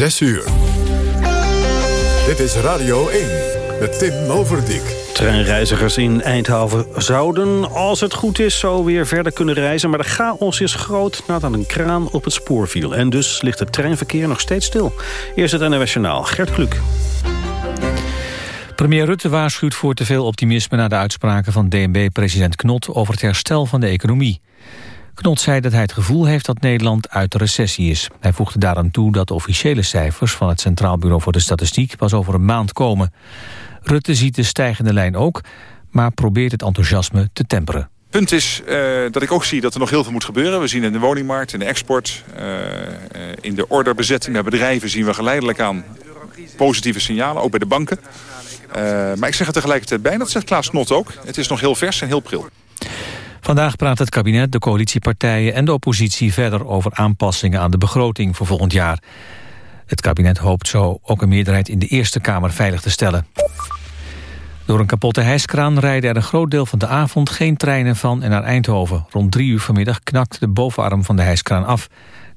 6 uur. Dit is Radio 1 met Tim Overdijk. Treinreizigers in Eindhoven zouden, als het goed is, zo weer verder kunnen reizen. Maar de chaos is groot nadat een kraan op het spoor viel. En dus ligt het treinverkeer nog steeds stil. Eerst het NOS Journaal, Gert Kluk. Premier Rutte waarschuwt voor te veel optimisme... na de uitspraken van DNB-president Knot over het herstel van de economie. Knot zei dat hij het gevoel heeft dat Nederland uit de recessie is. Hij voegde daaraan toe dat de officiële cijfers... van het Centraal Bureau voor de Statistiek pas over een maand komen. Rutte ziet de stijgende lijn ook, maar probeert het enthousiasme te temperen. Punt is uh, dat ik ook zie dat er nog heel veel moet gebeuren. We zien in de woningmarkt, in de export, uh, in de orderbezetting bij bedrijven... zien we geleidelijk aan positieve signalen, ook bij de banken. Uh, maar ik zeg er tegelijkertijd bij, dat zegt Klaas Knot ook. Het is nog heel vers en heel pril. Vandaag praat het kabinet, de coalitiepartijen en de oppositie verder over aanpassingen aan de begroting voor volgend jaar. Het kabinet hoopt zo ook een meerderheid in de Eerste Kamer veilig te stellen. Door een kapotte hijskraan rijden er een groot deel van de avond geen treinen van en naar Eindhoven. Rond drie uur vanmiddag knakte de bovenarm van de hijskraan af.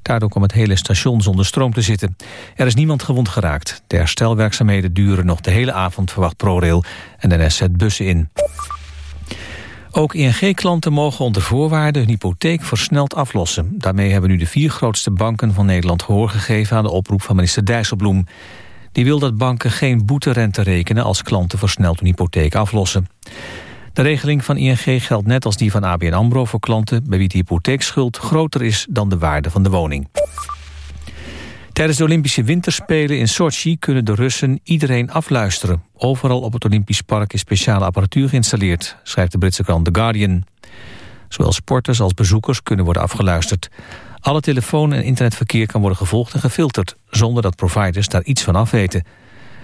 Daardoor kwam het hele station zonder stroom te zitten. Er is niemand gewond geraakt. De herstelwerkzaamheden duren nog de hele avond, verwacht ProRail. En de NS zet bussen in. Ook ING-klanten mogen onder voorwaarden hun hypotheek versneld aflossen. Daarmee hebben nu de vier grootste banken van Nederland gehoor gegeven aan de oproep van minister Dijsselbloem. Die wil dat banken geen boeterente rekenen als klanten versneld hun hypotheek aflossen. De regeling van ING geldt net als die van ABN AMRO voor klanten... bij wie de hypotheekschuld groter is dan de waarde van de woning. Tijdens de Olympische Winterspelen in Sochi kunnen de Russen iedereen afluisteren. Overal op het Olympisch Park is speciale apparatuur geïnstalleerd, schrijft de Britse krant The Guardian. Zowel sporters als bezoekers kunnen worden afgeluisterd. Alle telefoon- en internetverkeer kan worden gevolgd en gefilterd... zonder dat providers daar iets van afweten.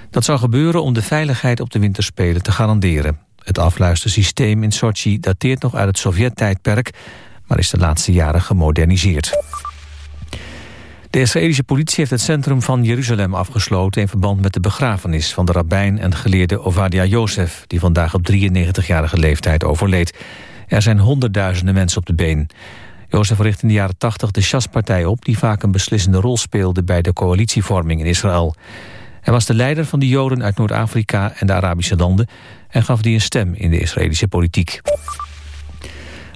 Dat zou gebeuren om de veiligheid op de winterspelen te garanderen. Het afluistersysteem in Sochi dateert nog uit het Sovjet-tijdperk... maar is de laatste jaren gemoderniseerd. De Israëlische politie heeft het centrum van Jeruzalem afgesloten... in verband met de begrafenis van de rabbijn en geleerde Ovadia Jozef... die vandaag op 93-jarige leeftijd overleed. Er zijn honderdduizenden mensen op de been. Jozef richt in de jaren 80 de Shas-partij op... die vaak een beslissende rol speelde bij de coalitievorming in Israël. Hij was de leider van de Joden uit Noord-Afrika en de Arabische landen... en gaf die een stem in de Israëlische politiek.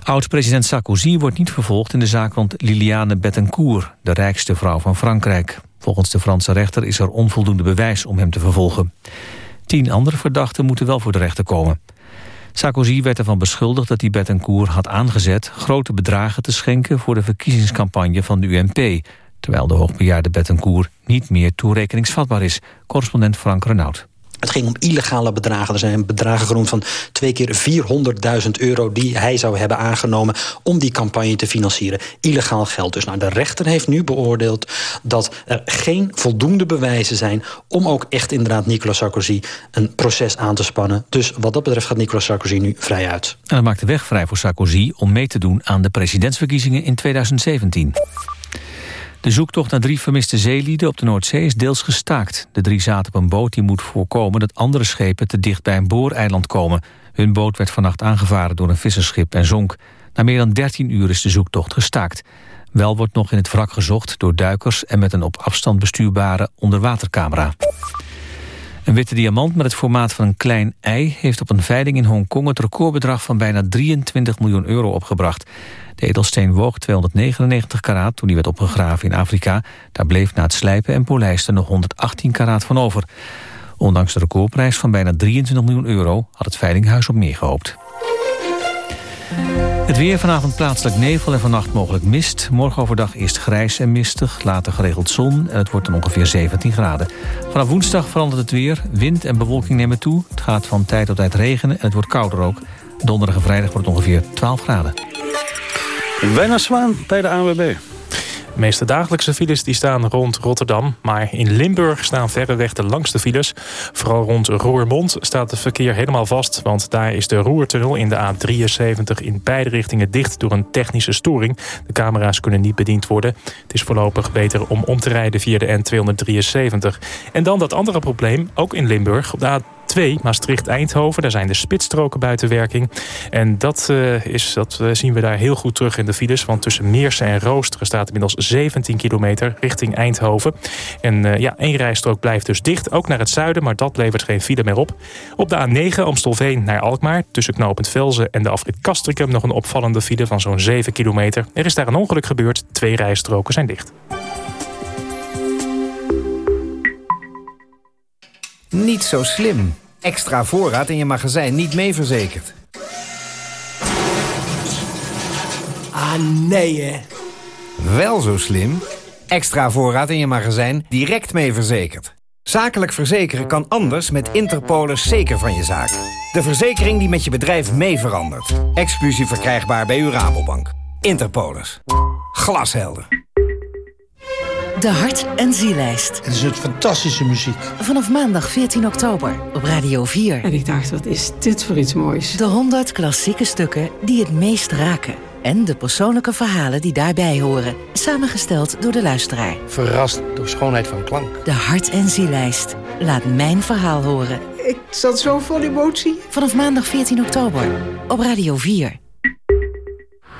Oud-president Sarkozy wordt niet vervolgd in de zaak rond Liliane Bettencourt... de rijkste vrouw van Frankrijk. Volgens de Franse rechter is er onvoldoende bewijs om hem te vervolgen. Tien andere verdachten moeten wel voor de rechter komen. Sarkozy werd ervan beschuldigd dat hij Bettencourt had aangezet... grote bedragen te schenken voor de verkiezingscampagne van de UMP... terwijl de hoogbejaarde Bettencourt niet meer toerekeningsvatbaar is. Correspondent Frank Renaud. Het ging om illegale bedragen. Er zijn bedragen genoemd van twee keer 400.000 euro... die hij zou hebben aangenomen om die campagne te financieren. Illegaal geld dus. Nou, de rechter heeft nu beoordeeld dat er geen voldoende bewijzen zijn... om ook echt inderdaad Nicolas Sarkozy een proces aan te spannen. Dus wat dat betreft gaat Nicolas Sarkozy nu vrij uit. En dat maakt de weg vrij voor Sarkozy om mee te doen aan de presidentsverkiezingen in 2017. De zoektocht naar drie vermiste zeelieden op de Noordzee is deels gestaakt. De drie zaten op een boot die moet voorkomen dat andere schepen te dicht bij een booreiland komen. Hun boot werd vannacht aangevaren door een visserschip en zonk. Na meer dan 13 uur is de zoektocht gestaakt. Wel wordt nog in het wrak gezocht door duikers en met een op afstand bestuurbare onderwatercamera. Een witte diamant met het formaat van een klein ei... heeft op een veiling in Hongkong het recordbedrag van bijna 23 miljoen euro opgebracht. De edelsteen woog 299 karaat toen die werd opgegraven in Afrika. Daar bleef na het slijpen en polijsten nog 118 karaat van over. Ondanks de recordprijs van bijna 23 miljoen euro... had het veilinghuis op meer gehoopt. Het weer vanavond plaatselijk nevel en vannacht mogelijk mist. Morgen overdag eerst grijs en mistig, later geregeld zon... en het wordt dan ongeveer 17 graden. Vanaf woensdag verandert het weer. Wind en bewolking nemen toe. Het gaat van tijd tot tijd regenen en het wordt kouder ook. Donderdag en vrijdag wordt het ongeveer 12 graden. Wijnand Zwaan bij de ANWB. De meeste dagelijkse files die staan rond Rotterdam. Maar in Limburg staan verreweg de langste files. Vooral rond Roermond staat het verkeer helemaal vast. Want daar is de Roertunnel in de A73 in beide richtingen dicht door een technische storing. De camera's kunnen niet bediend worden. Het is voorlopig beter om om te rijden via de N273. En dan dat andere probleem, ook in Limburg. Op de A2 Maastricht-Eindhoven. Daar zijn de spitsstroken buiten werking. En dat, uh, is, dat zien we daar heel goed terug in de files. Want tussen Meersen en Roosteren staat inmiddels 17 kilometer richting Eindhoven. En uh, ja, één rijstrook blijft dus dicht. Ook naar het zuiden, maar dat levert geen file meer op. Op de A9 Amstelveen naar Alkmaar. Tussen knooppunt Velzen en de afrit Castricum nog een opvallende file van zo'n 7 kilometer. Er is daar een ongeluk gebeurd. Twee rijstroken zijn dicht. Niet zo slim. Extra voorraad in je magazijn niet mee verzekerd. Ah, nee hè. Wel zo slim. Extra voorraad in je magazijn direct mee verzekerd. Zakelijk verzekeren kan anders met Interpolis zeker van je zaak. De verzekering die met je bedrijf mee verandert. Exclusief verkrijgbaar bij uw Rabobank. Interpolis. Glashelder. De Hart- en Zielijst. Het is een fantastische muziek. Vanaf maandag 14 oktober op Radio 4. En ik dacht, wat is dit voor iets moois? De 100 klassieke stukken die het meest raken. En de persoonlijke verhalen die daarbij horen. Samengesteld door de luisteraar. Verrast door schoonheid van klank. De Hart- en Zielijst. Laat mijn verhaal horen. Ik zat zo vol emotie. Vanaf maandag 14 oktober op Radio 4.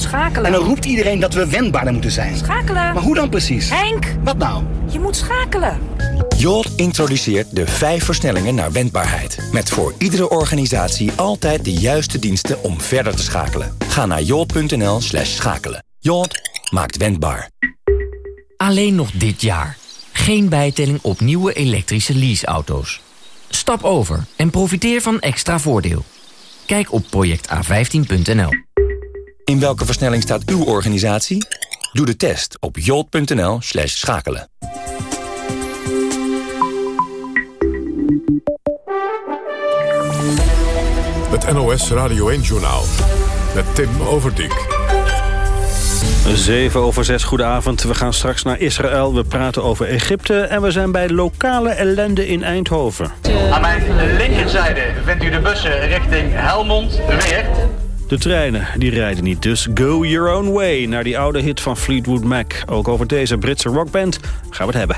Moet schakelen. En dan roept iedereen dat we wendbaarder moeten zijn. Schakelen. Maar hoe dan precies? Henk! Wat nou? Je moet schakelen. Jolt introduceert de vijf versnellingen naar wendbaarheid. Met voor iedere organisatie altijd de juiste diensten om verder te schakelen. Ga naar jolt.nl slash schakelen. Jolt maakt wendbaar. Alleen nog dit jaar. Geen bijtelling op nieuwe elektrische leaseauto's. Stap over en profiteer van extra voordeel. Kijk op projecta15.nl. In welke versnelling staat uw organisatie? Doe de test op jolt.nl slash schakelen. Het NOS Radio 1-journaal met Tim Overdijk. 7 over 6, goedenavond. We gaan straks naar Israël. We praten over Egypte en we zijn bij lokale ellende in Eindhoven. Aan mijn linkerzijde vindt u de bussen richting Helmond, Weert. De treinen die rijden niet, dus go your own way... naar die oude hit van Fleetwood Mac. Ook over deze Britse rockband gaan we het hebben.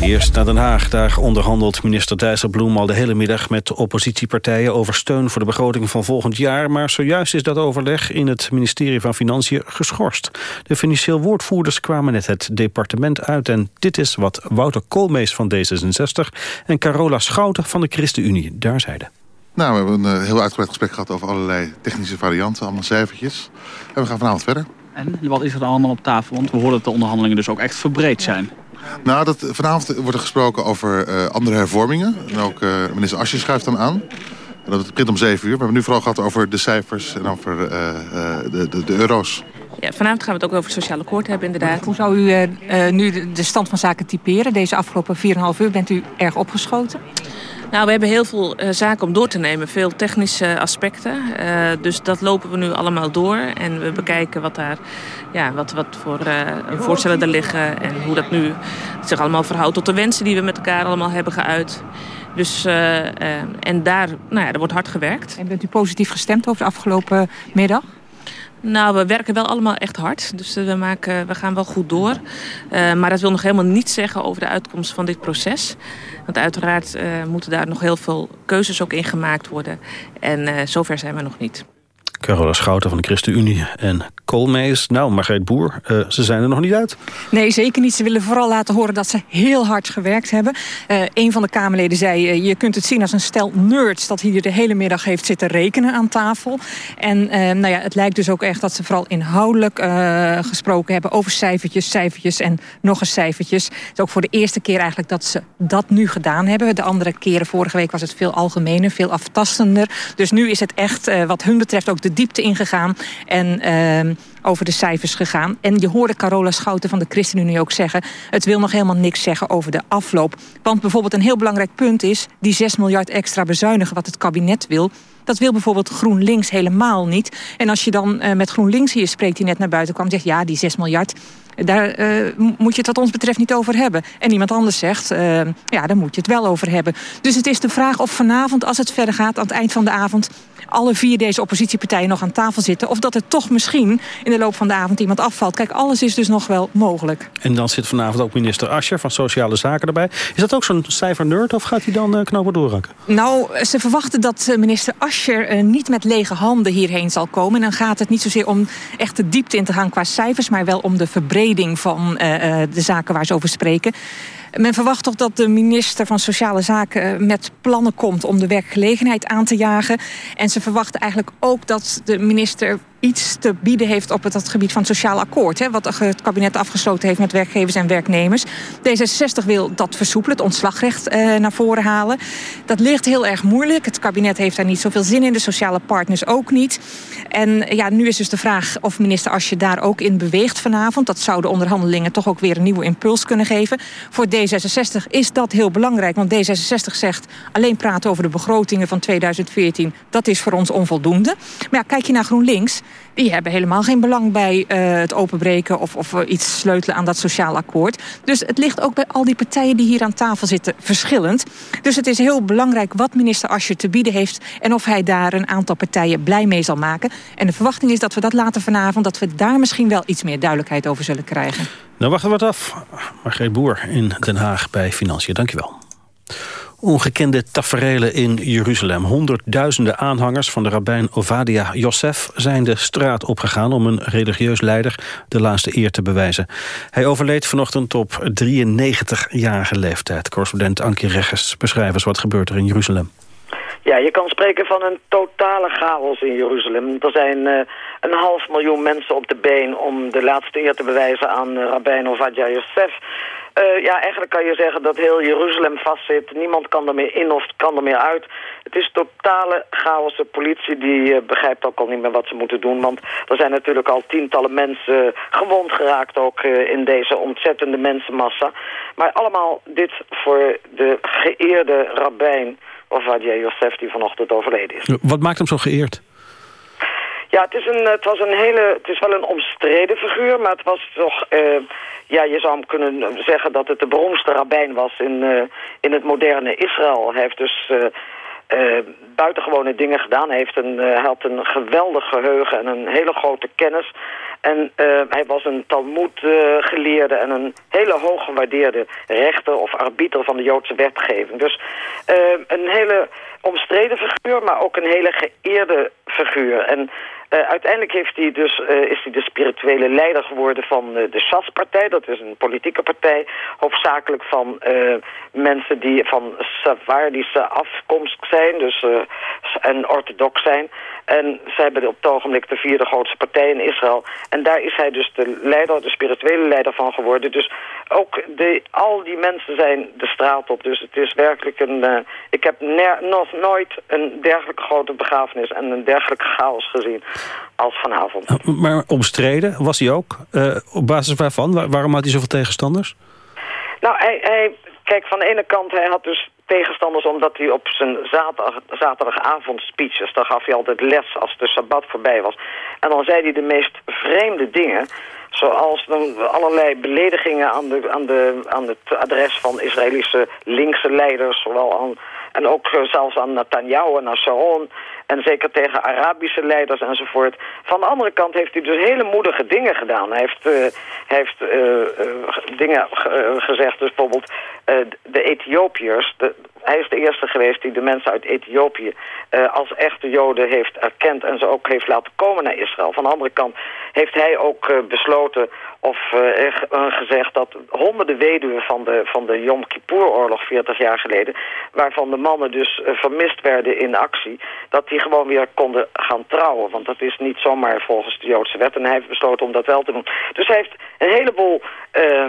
Eerst naar Den Haag. Daar onderhandelt minister Dijsselbloem al de hele middag met oppositiepartijen over steun voor de begroting van volgend jaar. Maar zojuist is dat overleg in het ministerie van Financiën geschorst. De financieel woordvoerders kwamen net het departement uit. En dit is wat Wouter Koolmees van D66 en Carola Schouten van de ChristenUnie daar zeiden. Nou, we hebben een heel uitgebreid gesprek gehad over allerlei technische varianten, allemaal cijfertjes. En we gaan vanavond verder. En wat is er dan allemaal op tafel? Want we horen dat de onderhandelingen dus ook echt verbreed zijn. Nou, dat, vanavond wordt er gesproken over uh, andere hervormingen. En ook uh, minister Asje schuift dan aan. En dat begint om 7 uur. We hebben nu vooral gehad over de cijfers en over uh, de, de, de, euro's. Ja, vanavond gaan we het ook over het sociaal akkoord hebben, inderdaad. Hoe zou u nu de stand van zaken typeren? Deze afgelopen 4,5 uur bent u erg opgeschoten? Nou, we hebben heel veel uh, zaken om door te nemen. Veel technische aspecten. Uh, dus dat lopen we nu allemaal door. En we bekijken wat, daar, ja, wat, wat voor uh, voorstellen er liggen. En hoe dat nu zich allemaal verhoudt tot de wensen die we met elkaar allemaal hebben geuit. Dus, en daar, nou ja, er wordt hard gewerkt. En bent u positief gestemd over de afgelopen middag? Nou, we werken wel allemaal echt hard. Dus we, maken, we gaan wel goed door. Uh, maar dat wil nog helemaal niets zeggen over de uitkomst van dit proces. Want uiteraard uh, moeten daar nog heel veel keuzes ook in gemaakt worden. En uh, zover zijn we nog niet. Carola Schouten van de ChristenUnie en Koolmees. Nou, Margreet Boer, uh, ze zijn er nog niet uit. Nee, zeker niet. Ze willen vooral laten horen dat ze heel hard gewerkt hebben. Uh, een van de Kamerleden zei, uh, je kunt het zien als een stel nerds... dat hier de hele middag heeft zitten rekenen aan tafel. En nou ja, het lijkt dus ook echt dat ze vooral inhoudelijk gesproken hebben... over cijfertjes, cijfertjes en nog eens cijfertjes. Het is ook voor de eerste keer eigenlijk dat ze dat nu gedaan hebben. De andere keren, vorige week was het veel algemener, veel aftastender. Dus nu is het echt, wat hun betreft, ook de diepte ingegaan en uh, over de cijfers gegaan. En je hoorde Carola Schouten van de ChristenUnie ook zeggen... het wil nog helemaal niks zeggen over de afloop. Want bijvoorbeeld een heel belangrijk punt is... die 6 miljard extra bezuinigen wat het kabinet wil Dat wil bijvoorbeeld GroenLinks helemaal niet. En als je dan met GroenLinks hier spreekt, die net naar buiten kwam... zegt ja, die 6 miljard, daar uh, moet je het wat ons betreft niet over hebben. En iemand anders zegt, uh, ja, daar moet je het wel over hebben. Dus het is de vraag of vanavond, als het verder gaat... aan het eind van de avond alle vier deze oppositiepartijen nog aan tafel zitten... of dat er toch misschien in de loop van de avond iemand afvalt. Kijk, alles is dus nog wel mogelijk. En dan zit vanavond ook minister Ascher van Sociale Zaken erbij. Is dat ook zo'n cijfernerd of gaat hij dan uh, knopen doorrakken? Nou, ze verwachten dat minister Ascher niet met lege handen hierheen zal komen. En dan gaat het niet zozeer om echt de diepte in te gaan qua cijfers... maar wel om de verbreding van de zaken waar ze over spreken. Men verwacht toch dat de minister van Sociale Zaken met plannen komt om de werkgelegenheid aan te jagen. En ze verwachten eigenlijk ook dat de minister iets te bieden heeft op het, gebied van het sociaal akkoord. Hè, wat het kabinet afgesloten heeft met werkgevers en werknemers. D66 wil dat versoepelen, het ontslagrecht eh, naar voren halen. Dat ligt heel erg moeilijk. Het kabinet heeft daar niet zoveel zin in, de sociale partners ook niet. En ja, nu is dus de vraag of minister Asje daar ook in beweegt vanavond. Dat zou de onderhandelingen toch ook weer een nieuwe impuls kunnen geven. Voor D66 is dat heel belangrijk, want D66 zegt... alleen praten over de begrotingen van 2014, dat is voor ons onvoldoende. Maar ja, kijk je naar GroenLinks die hebben helemaal geen belang bij uh, het openbreken... of, of iets sleutelen aan dat sociaal akkoord. Dus het ligt ook bij al die partijen die hier aan tafel zitten verschillend. Dus het is heel belangrijk wat minister Ascher te bieden heeft... en of hij daar een aantal partijen blij mee zal maken. En de verwachting is dat we dat later vanavond... dat we daar misschien wel iets meer duidelijkheid over zullen krijgen. Nou, wachten we wat af. Margreet Boer in Den Haag bij Financiën. Dankjewel. Ongekende taferelen in Jeruzalem. Honderdduizenden aanhangers van de rabbijn Ovadia Yosef... zijn de straat opgegaan om een religieus leider de laatste eer te bewijzen. Hij overleed vanochtend op 93-jarige leeftijd. Correspondent Ankie Reggers, beschrijf eens wat gebeurt er in Jeruzalem. Ja, je kan spreken van een totale chaos in Jeruzalem. Er zijn uh, een half miljoen mensen op de been om de laatste eer te bewijzen aan uh, Rabbijn Ovadia Yosef. Uh, ja, eigenlijk kan je zeggen dat heel Jeruzalem vastzit. Niemand kan er meer in of kan er meer uit. Het is totale chaos. De politie die uh, begrijpt ook al niet meer wat ze moeten doen. Want er zijn natuurlijk al tientallen mensen gewond geraakt ook in deze ontzettende mensenmassa. Maar allemaal dit voor de geëerde rabbijn Ovadia Yosef die vanochtend overleden is. Wat maakt hem zo geëerd? Ja, het is, een, het was een hele, het is wel een omstreden figuur, maar het was toch, uh, ja, je zou hem kunnen zeggen dat het de beroemdste rabbijn was in, uh, in het moderne Israël. Hij heeft dus uh, buitengewone dingen gedaan. Hij, heeft een, had een geweldig geheugen en een hele grote kennis. En hij was een Talmud-geleerde en een hele hoog gewaardeerde rechter of arbiter van de Joodse wetgeving. Dus een hele omstreden figuur, maar ook een hele geëerde figuur. En uh, uiteindelijk heeft hij dus, uh, is hij de spirituele leider geworden van uh, de SAS-partij. Dat is een politieke partij, hoofdzakelijk van mensen die van Savardische afkomst zijn dus, en orthodox zijn. En ze hebben op het ogenblik de vierde grootste partij in Israël. En daar is hij dus de leider, de spirituele leider van geworden. Dus ook de, al die mensen zijn de straat op. Dus het is werkelijk een... ik heb nog nooit een dergelijke grote begrafenis en een dergelijke chaos gezien als vanavond. Maar omstreden was hij ook? Uh, op basis waarvan? Waar, waarom had hij zoveel tegenstanders? Nou, hij, hij, kijk, van de ene kant, hij had dus tegenstanders omdat hij op zijn zaterdag, zaterdagavond speeches, daar gaf hij altijd les als de Sabbat voorbij was. En dan zei hij de meest vreemde dingen, zoals dan allerlei beledigingen aan, de, aan, de, aan het adres van Israëlische linkse leiders, zowel aan, en ook zelfs aan Netanyahu en aan Sharon en zeker tegen Arabische leiders enzovoort. Van de andere kant heeft hij dus hele moedige dingen gedaan. Hij heeft, uh, heeft uh, dingen gezegd, dus bijvoorbeeld de Ethiopiërs. Hij is de eerste geweest die de mensen uit Ethiopië als echte Joden heeft erkend en ze ook heeft laten komen naar Israël. Van de andere kant heeft hij ook besloten of uh, gezegd dat honderden weduwen van de, van de Yom Kippur-oorlog 40 jaar geleden... waarvan de mannen dus vermist werden in actie... dat die gewoon weer konden gaan trouwen. Want dat is niet zomaar volgens de Joodse wet. En hij heeft besloten om dat wel te doen. Dus hij heeft een heleboel... Uh,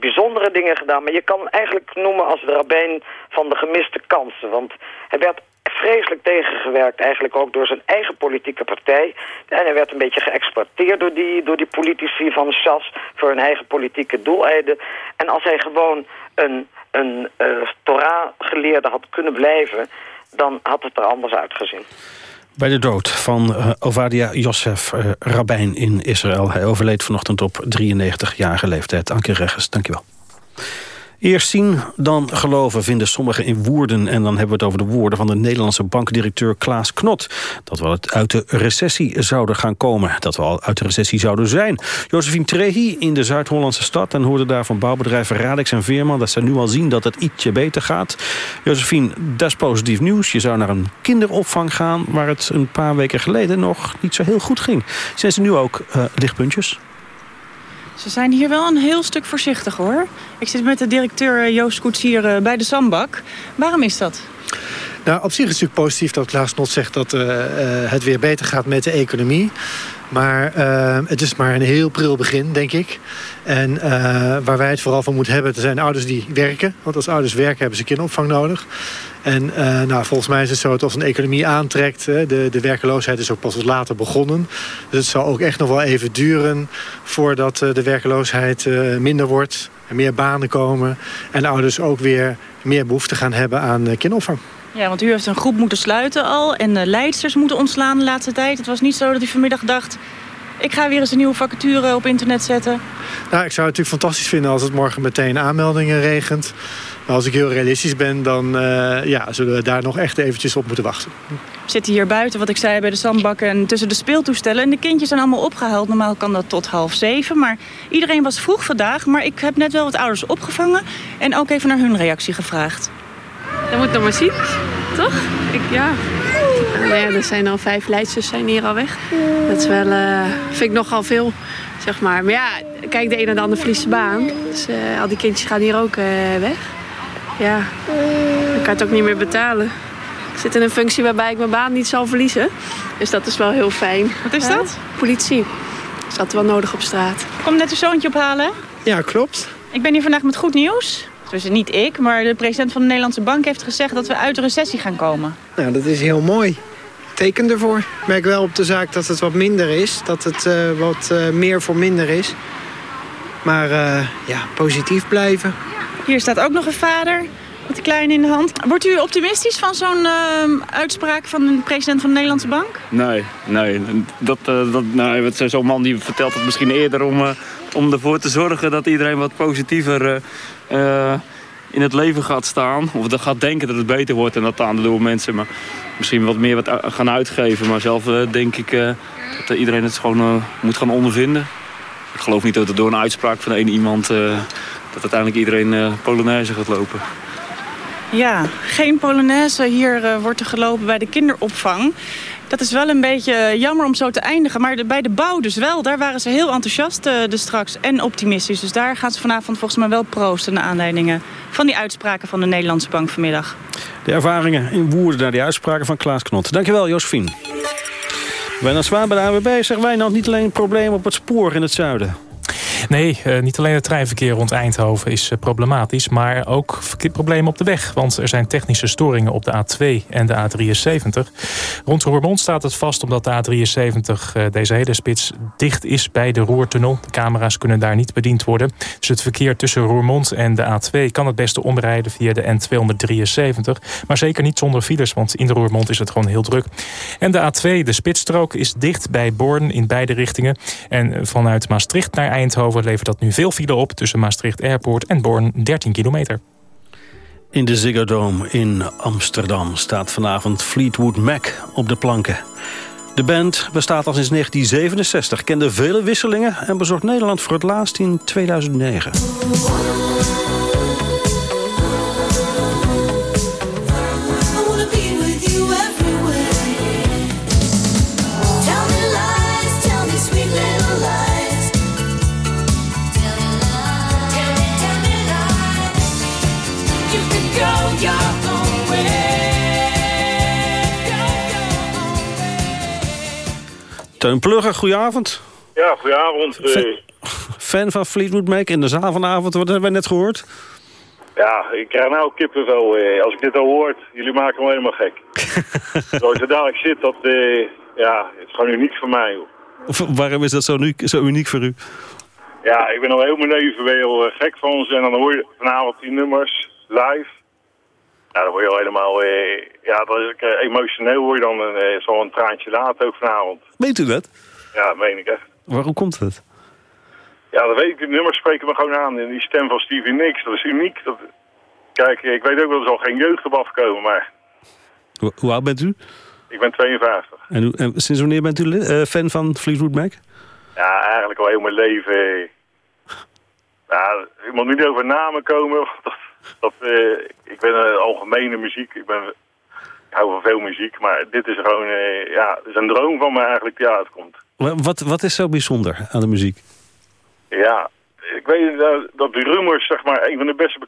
bijzondere dingen gedaan. Maar je kan eigenlijk noemen als de rabbijn van de gemiste kansen. Want hij werd vreselijk tegengewerkt eigenlijk ook door zijn eigen politieke partij. En hij werd een beetje geëxploiteerd door die, door die politici van SAS voor hun eigen politieke doeleinden. En als hij gewoon een, een uh, Torah-geleerde had kunnen blijven dan had het er anders uitgezien. Bij de dood van uh, Ovadia Yosef, uh, rabbijn in Israël. Hij overleed vanochtend op 93-jarige leeftijd. Anke Regges, dankjewel. Eerst zien, dan geloven, vinden sommigen in Woerden. En dan hebben we het over de woorden van de Nederlandse bankdirecteur Klaas Knot. Dat we uit de recessie zouden gaan komen. Dat we al uit de recessie zouden zijn. Josephine Trehi in de Zuid-Hollandse stad. En hoorde daar van bouwbedrijven Radix en Veerman... dat ze nu al zien dat het ietsje beter gaat. Josephine, dat is positief nieuws. Je zou naar een kinderopvang gaan... waar het een paar weken geleden nog niet zo heel goed ging. Zijn ze nu ook uh, lichtpuntjes? Ze zijn hier wel een heel stuk voorzichtig hoor. Ik zit met de directeur Joost Koetsier bij de Zandbak. Waarom is dat? Nou, op zich is het natuurlijk positief dat Klaas Not zegt dat uh, het weer beter gaat met de economie. Maar het is maar een heel pril begin, denk ik. En waar wij het vooral van moeten hebben, zijn ouders die werken. Want als ouders werken, hebben ze kinderopvang nodig. En nou, volgens mij is het zo dat als een economie aantrekt... De, de werkeloosheid is ook pas wat later begonnen. Dus het zal ook echt nog wel even duren... voordat de werkeloosheid minder wordt, er meer banen komen... en ouders ook weer meer behoefte gaan hebben aan kinderopvang. Ja, want u heeft een groep moeten sluiten al en leidsters moeten ontslaan de laatste tijd. Het was niet zo dat u vanmiddag dacht... ik ga weer eens een nieuwe vacature op internet zetten. Nou, ik zou het natuurlijk fantastisch vinden als het morgen meteen aanmeldingen regent. Maar als ik heel realistisch ben, dan uh, ja, zullen we daar nog echt eventjes op moeten wachten. We zitten hier buiten, wat ik zei, bij de zandbakken en tussen de speeltoestellen. En de kindjes zijn allemaal opgehaald. Normaal kan dat tot half zeven. Maar iedereen was vroeg vandaag. Maar ik heb net wel wat ouders opgevangen en ook even naar hun reactie gevraagd. Dat moet nog maar zien, toch? Ik, ja. Nou ja, er zijn al vijf leidsters zijn hier al weg. Dat is wel, uh, vind ik nogal veel, zeg maar. Maar ja, kijk, de een en de ander verliest zijn baan. Dus uh, al die kindjes gaan hier ook uh, weg. Ja, dan kan je het ook niet meer betalen. Ik zit in een functie waarbij ik mijn baan niet zal verliezen. Dus dat is wel heel fijn. Wat is dat? Politie. Is dat wel nodig op straat. Kom net uw zoontje ophalen? Ja, klopt. Ik ben hier vandaag met goed nieuws. Dus niet ik, maar de president van de Nederlandse Bank heeft gezegd dat we uit de recessie gaan komen. Nou, dat is heel mooi. Teken ervoor. Ik merk wel op de zaak dat het wat minder is. Dat het uh, wat uh, meer voor minder is. Maar uh, ja, positief blijven. Hier staat ook nog een vader met de kleine in de hand. Wordt u optimistisch van zo'n uitspraak van de president van de Nederlandse Bank? Nee, nee. Dat, dat, nou, zo'n man die vertelt het misschien eerder om, om ervoor te zorgen dat iedereen wat positiever uh, in het leven gaat staan. Of dat gaat denken dat het beter wordt en dat aan door mensen. Maar misschien wat meer wat gaan uitgeven. Maar zelf denk ik dat iedereen het gewoon moet gaan ondervinden. Ik geloof niet dat het door een uitspraak van één iemand... dat uiteindelijk iedereen Polonaise gaat lopen. Ja, geen Polonaise. Hier wordt er gelopen bij de kinderopvang. Dat is wel een beetje jammer om zo te eindigen. Maar de, bij de bouw dus wel. Daar waren ze heel enthousiast uh, dus straks en optimistisch. Dus daar gaan ze vanavond volgens mij wel proosten naar aanleidingen van die uitspraken van de Nederlandse Bank vanmiddag. De ervaringen in Woerden naar die uitspraken van Klaas Knot. Dankjewel, Josephine. Wijnand Zwaan bij de AWB zegt Wijnand niet alleen een probleem op het spoor in het zuiden. Nee, uh, niet alleen het treinverkeer rond Eindhoven is uh, problematisch... maar ook problemen op de weg. Want er zijn technische storingen op de A2 en de A73. Rond Roermond staat het vast omdat de A73 uh, deze hele spits dicht is bij de Roertunnel. De camera's kunnen daar niet bediend worden. Dus het verkeer tussen Roermond en de A2 kan het beste omrijden via de N273. Maar zeker niet zonder files, want in de Roermond is het gewoon heel druk. En de A2, de spitsstrook, is dicht bij Born in beide richtingen. En vanuit Maastricht naar Eindhoven levert dat nu veel file op... tussen Maastricht Airport en Born 13 kilometer. In de Ziggo Dome in Amsterdam staat vanavond Fleetwood Mac op de planken. De band bestaat al sinds 1967, kende vele wisselingen... en bezocht Nederland voor het laatst in 2009. Teun Plugger, goedenavond. Ja, goedenavond. Fan, fan van Fleetwood Mac in de zaal vanavond, wat hebben wij net gehoord? Ja, ik krijg nou kippenvel eh, als ik dit al hoor. Jullie maken me helemaal gek. Zoals het dadelijk zit, dat eh, ja, het is gewoon uniek voor mij. Joh. Waarom is dat zo uniek, zo uniek voor u? Ja, ik ben al heel mijn leven heel gek van ons. En dan hoor je vanavond die nummers live. Ja, dan word je al helemaal... eh, ja, dat is, eh, emotioneel word je dan uh, zo'n traantje later ook vanavond. Weet u dat? Ja, dat meen ik echt. Waarom komt het? Ja, dat weet ik. De nummers spreken me gewoon aan. En die stem van Stevie Nicks, dat is uniek. Dat... Kijk, ik weet ook wel, er zal geen jeugd op afkomen, maar Hoe, hoe oud bent u? ik ben 52. En, sinds wanneer bent u eh, fan van Fleetwood Mac? Ja, eigenlijk al heel mijn leven. Ja, ik moet niet over namen komen. Dat, dat, eh, ik ben een algemene muziek. Ik, ben, ik hou van veel muziek. Maar dit is gewoon, eh, ja, is een droom van me eigenlijk die uitkomt. Wa- Wat, wat is zo bijzonder aan de muziek? Ja, ik weet dat, dat de Rumors, zeg maar, een van de beste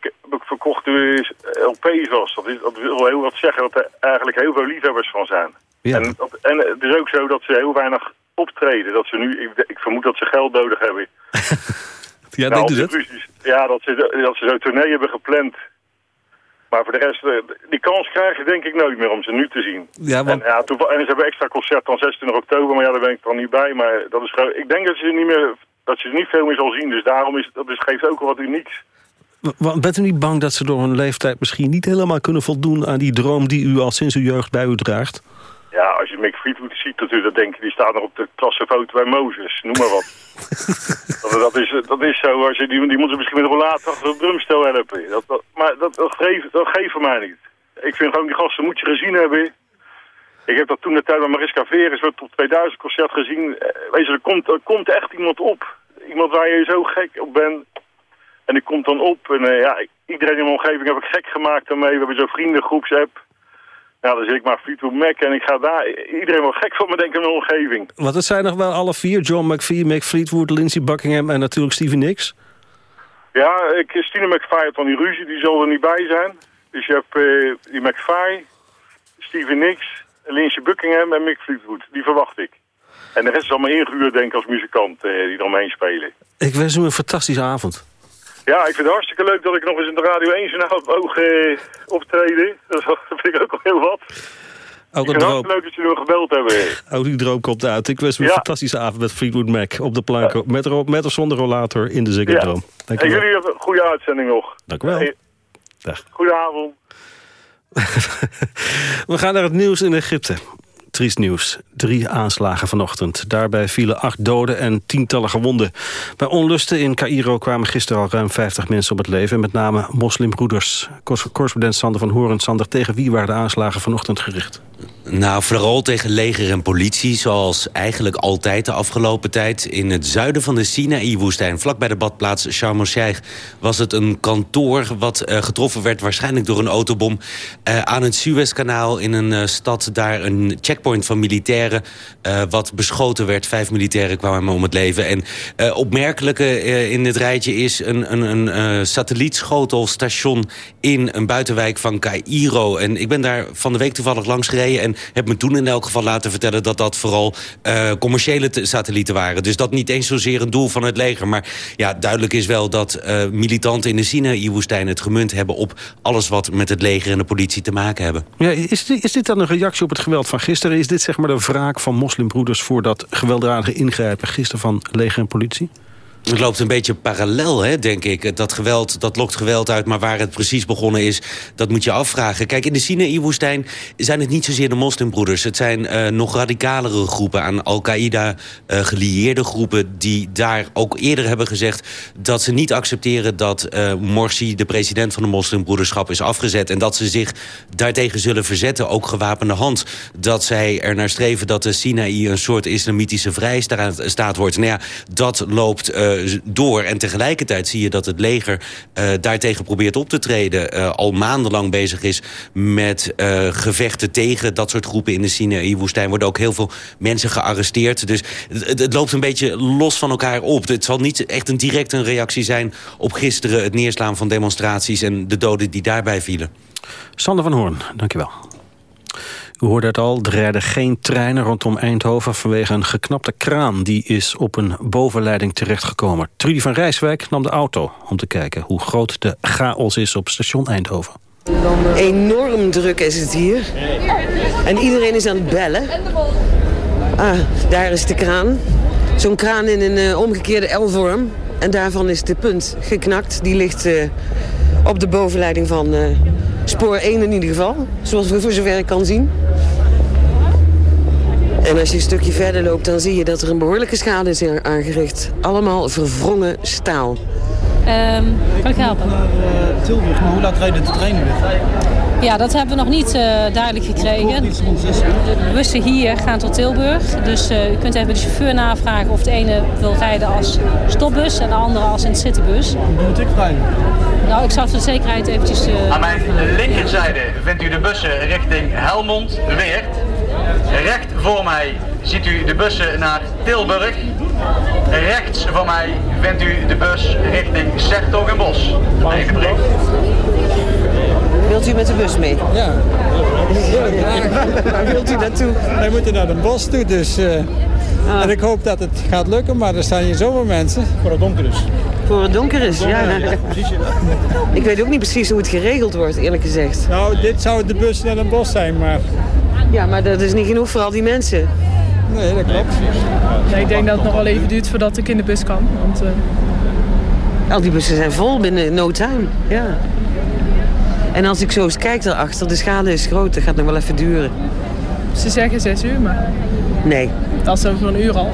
verkochte LP's was. Dat, is, dat wil heel wat zeggen dat er eigenlijk heel veel liefhebbers van zijn. Ja. En, dat- en het is ook zo dat ze heel weinig optreden. Dat ze nu, ik, ik vermoed dat ze geld nodig hebben. Ja, Nou, denkt u als dat? Ja, dat ze, dat ze zo'n tournee hebben gepland. Maar voor de rest, eh, die kans krijg je denk ik nooit meer om ze nu te zien. Ja, want- en, ja, en ze hebben extra concert dan 26 oktober, maar ja, daar ben ik dan niet bij. Maar dat is ik denk dat je niet meer, dat je ze niet veel meer zal zien. Dus daarom is dat is, geeft ook wat unieks. Wa- wa- Bent u niet bang dat ze door hun leeftijd misschien niet helemaal kunnen voldoen aan die droom die u al sinds uw jeugd bij u draagt? Ja, als je Mick Fleetwood ziet natuurlijk, dan denk je, die staat nog op de klassenfoto bij Mozes. Noem maar wat. Dat, is, dat is zo, als je, die, die moeten misschien met een rollator achter drumstel helpen. Dat, maar dat, dat, geeft, dat geeft mij niet. Ik vind gewoon, die gasten moet je gezien hebben. Ik heb dat toen de tijd bij Mariska Veres, wordt tot 2000 concert gezien. Eh, Weet er komt, er komt echt iemand op. Iemand waar je zo gek op bent. En die komt dan op. En eh, ja, iedereen in mijn omgeving heb ik gek gemaakt daarmee. We hebben zo'n vriendengroepsapp. Ja, dan zit ik maar Fleetwood Mac en ik ga daar... Iedereen wordt gek van me, denk ik, in mijn omgeving. Want het zijn nog wel alle vier. John McVie, Mick Fleetwood, Lindsey Buckingham en natuurlijk Stevie Nicks. Ja, ik, Stine McFly had van die ruzie, die zal er niet bij zijn. Dus je hebt eh, die McFly, Steven Nicks, Lindsey Buckingham en Mick Fleetwood. Die verwacht ik. En de rest is allemaal ingehuurd, denk ik, als muzikant eh, die eromheen spelen. Ik wens u een fantastische avond. Ja, ik vind het hartstikke leuk dat ik nog eens in de Radio 1 journaal op oog eh, optreden. Dat vind ik ook al heel wat. Ook ik een vind het droom. leuk dat jullie me gebeld hebben. Ook die droom komt uit. Ik wens u een Ja. fantastische avond met Fleetwood Mac op de plank. Met, met of zonder rollator in de Ziggo. Dome. Dank En jullie hebben een goede uitzending nog. Dank u wel. Hey, Dag. Goedenavond. We gaan naar het nieuws in Egypte. Triest nieuws. Drie aanslagen vanochtend. Daarbij vielen acht doden en tientallen gewonden. Bij onlusten in Cairo kwamen gisteren al ruim 50 mensen om het leven. Met name moslimbroeders. Correspondent Sander van Horen. Sander, tegen wie waren de aanslagen vanochtend gericht? Nou, vooral tegen leger en politie, zoals eigenlijk altijd de afgelopen tijd. In het zuiden van de Sinaï-woestijn, vlakbij de badplaats Sharm el-Sheikh... was het een kantoor wat eh, getroffen werd, waarschijnlijk door een autobom... eh, aan het Suezkanaal in een eh, stad, daar een checkpoint van militairen... wat beschoten werd, vijf militairen kwamen om het leven. En opmerkelijke in dit rijtje is een, een, een satellietschotelstation... in een buitenwijk van Cairo. En ik ben daar van de week toevallig langs gereden... en heb me toen in elk geval laten vertellen dat dat vooral eh, commerciële te- satellieten waren. Dus dat niet eens zozeer een doel van het leger. Maar ja, duidelijk is wel dat eh, militanten in de Sinaï-woestijn het gemunt hebben op alles wat met het leger en de politie te maken hebben. Ja, is, is dit dan een reactie op het geweld van gisteren? Is dit zeg maar de wraak van moslimbroeders... voor dat gewelddadige ingrijpen gisteren van leger en politie? Het loopt een beetje parallel, hè, denk ik. Dat geweld, dat lokt geweld uit, maar waar het precies begonnen is... dat moet je afvragen. Kijk, in de Sinaï-woestijn zijn het niet zozeer de moslimbroeders. Het zijn eh, nog radicalere groepen, aan Al-Qaeda eh, groepen... die daar ook eerder hebben gezegd dat ze niet accepteren... dat eh, Morsi, de president van de moslimbroederschap, is afgezet... en dat ze zich daartegen zullen verzetten, ook gewapende hand. Dat zij er naar streven dat de Sinaï een soort islamitische vrijstaat wordt. Nou ja, dat loopt door. En tegelijkertijd zie je dat het leger eh, daartegen probeert op te treden. eh, al maandenlang bezig is met eh, gevechten tegen dat soort groepen in de Sinaï-woestijn. worden ook heel veel mensen gearresteerd. Dus het, het loopt een beetje los van elkaar op. Het zal niet echt een direct een reactie zijn op gisteren... het neerslaan van demonstraties en de doden die daarbij vielen. Sander van Hoorn, dankjewel. U hoorde het al, er rijden geen treinen rondom Eindhoven... vanwege een geknapte kraan. Die is op een bovenleiding terechtgekomen. Trudy van Rijswijk nam de auto om te kijken... hoe groot de chaos is op station Eindhoven. Enorm druk is het hier. En iedereen is aan het bellen. Ah, daar is de kraan. Zo'n kraan in een eh, omgekeerde L-vorm. En daarvan is de punt geknakt. Die ligt eh, op de bovenleiding van, eh, Spoor 1 in ieder geval, zoals we voor zover ik kan zien. En als je een stukje verder loopt, dan zie je dat er een behoorlijke schade is aangericht. Allemaal verwrongen staal. Um, kan ik helpen? Naar uh, Tilburg, maar hoe laat rijden de treinen weer? Ja, dat hebben we nog niet uh, duidelijk gekregen. De bussen hier gaan tot Tilburg. Dus uh, u kunt even de chauffeur navragen of de ene wil rijden als stopbus en de andere als in de citybus. Hoe moet ik rijden? Nou, ik zal voor de zekerheid eventjes... Aan mijn linkerzijde vindt u de bussen richting Helmond, Weert. Recht voor mij ziet u de bussen naar Tilburg. Rechts van mij vindt u de bus richting Sertogenbos. Even brief. Wilt u met de bus mee? Ja. Waar wilt u naartoe? Wij moeten naar de bos toe, dus... Uh, ah. En ik hoop dat het gaat lukken, maar er staan hier zoveel mensen. Voor het donker is. Voor het donker is, ja. Ik weet ook niet precies hoe het geregeld wordt, eerlijk gezegd. Nou, dit zou de bus naar een bos zijn, maar... Ja, maar dat is niet genoeg voor al die mensen. Nee, dat klopt. Nee, ik denk dat het nog wel even duurt voordat ik in de bus kan. Want, uh... Al die bussen zijn vol binnen no time, ja. En als ik zo eens kijk daarachter, de schade is groot. Dat gaat nog wel even duren. Ze zeggen zes uur, maar... Nee. Dat is over een uur al.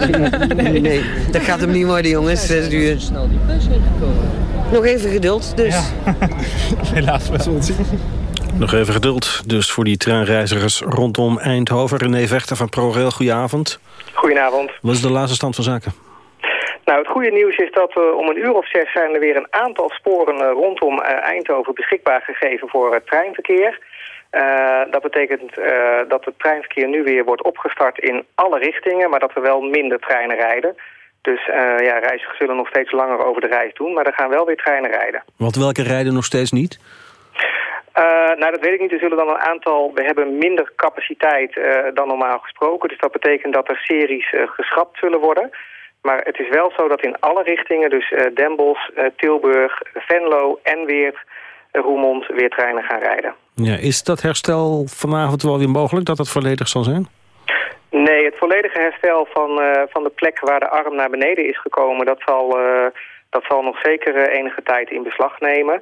nee. nee. dat gaat hem niet worden, jongens. Zes uur. snel die bus gekomen. Nog even geduld, dus. Ja. Helaas, we zullen zien. Nog even geduld dus voor die treinreizigers rondom Eindhoven. René Vechter van ProRail, goedenavond. Goedenavond. Wat is de laatste stand van zaken? Nou, het goede nieuws is dat uh, om een uur of zes zijn er weer een aantal sporen uh, rondom uh, Eindhoven beschikbaar gegeven voor het treinverkeer. dat betekent dat het treinverkeer nu weer wordt opgestart in alle richtingen, maar dat er wel minder treinen rijden. Dus ja, reizigers zullen nog steeds langer over de reis doen, maar er gaan wel weer treinen rijden. Want welke rijden nog steeds niet? Uh, nou, dat weet ik niet. Er zullen dan een aantal... We hebben minder capaciteit uh, dan normaal gesproken. Dus dat betekent dat er series uh, geschrapt zullen worden. Maar het is wel zo dat in alle richtingen, dus Den Bosch, Tilburg, Venlo en weer Roermond... weer treinen gaan rijden. Ja, is dat herstel vanavond wel weer mogelijk, dat dat volledig zal zijn? Nee, het volledige herstel van, van de plek waar de arm naar beneden is gekomen... dat zal, dat zal nog zeker enige tijd in beslag nemen...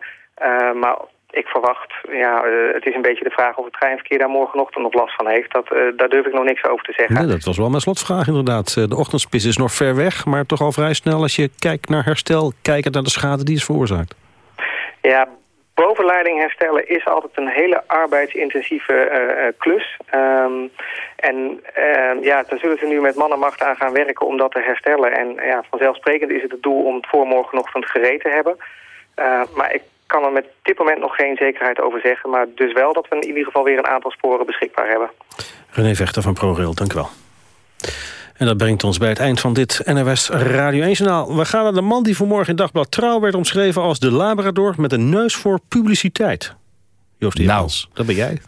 maar ik verwacht, ja, uh, het is een beetje de vraag of het treinverkeer daar morgenochtend nog last van heeft. Dat, uh, daar durf ik nog niks over te zeggen. Nee, dat was wel mijn slotvraag inderdaad. Eh, de ochtendspits is nog ver weg, maar toch al vrij snel als je kijkt naar herstel, kijken naar de schade die is veroorzaakt. Ja, bovenleiding herstellen is altijd een hele arbeidsintensieve uh, klus. Um, en uh, ja, daar zullen ze nu met mannenmacht aan gaan werken om dat te herstellen. En ja, vanzelfsprekend is het het doel om het voor morgenochtend gereed te hebben. Uh, maar ik kan er met dit moment nog geen zekerheid over zeggen. Maar dus wel dat we in ieder geval weer een aantal sporen beschikbaar hebben. René Vechter van ProRail, dank u wel. En dat brengt ons bij het eind van dit NOS Radio 1-journaal. We gaan naar de man die vanmorgen in Dagblad Trouw werd omschreven... als de labrador met een neus voor publiciteit. Joost Eermans, nou, dat ben jij.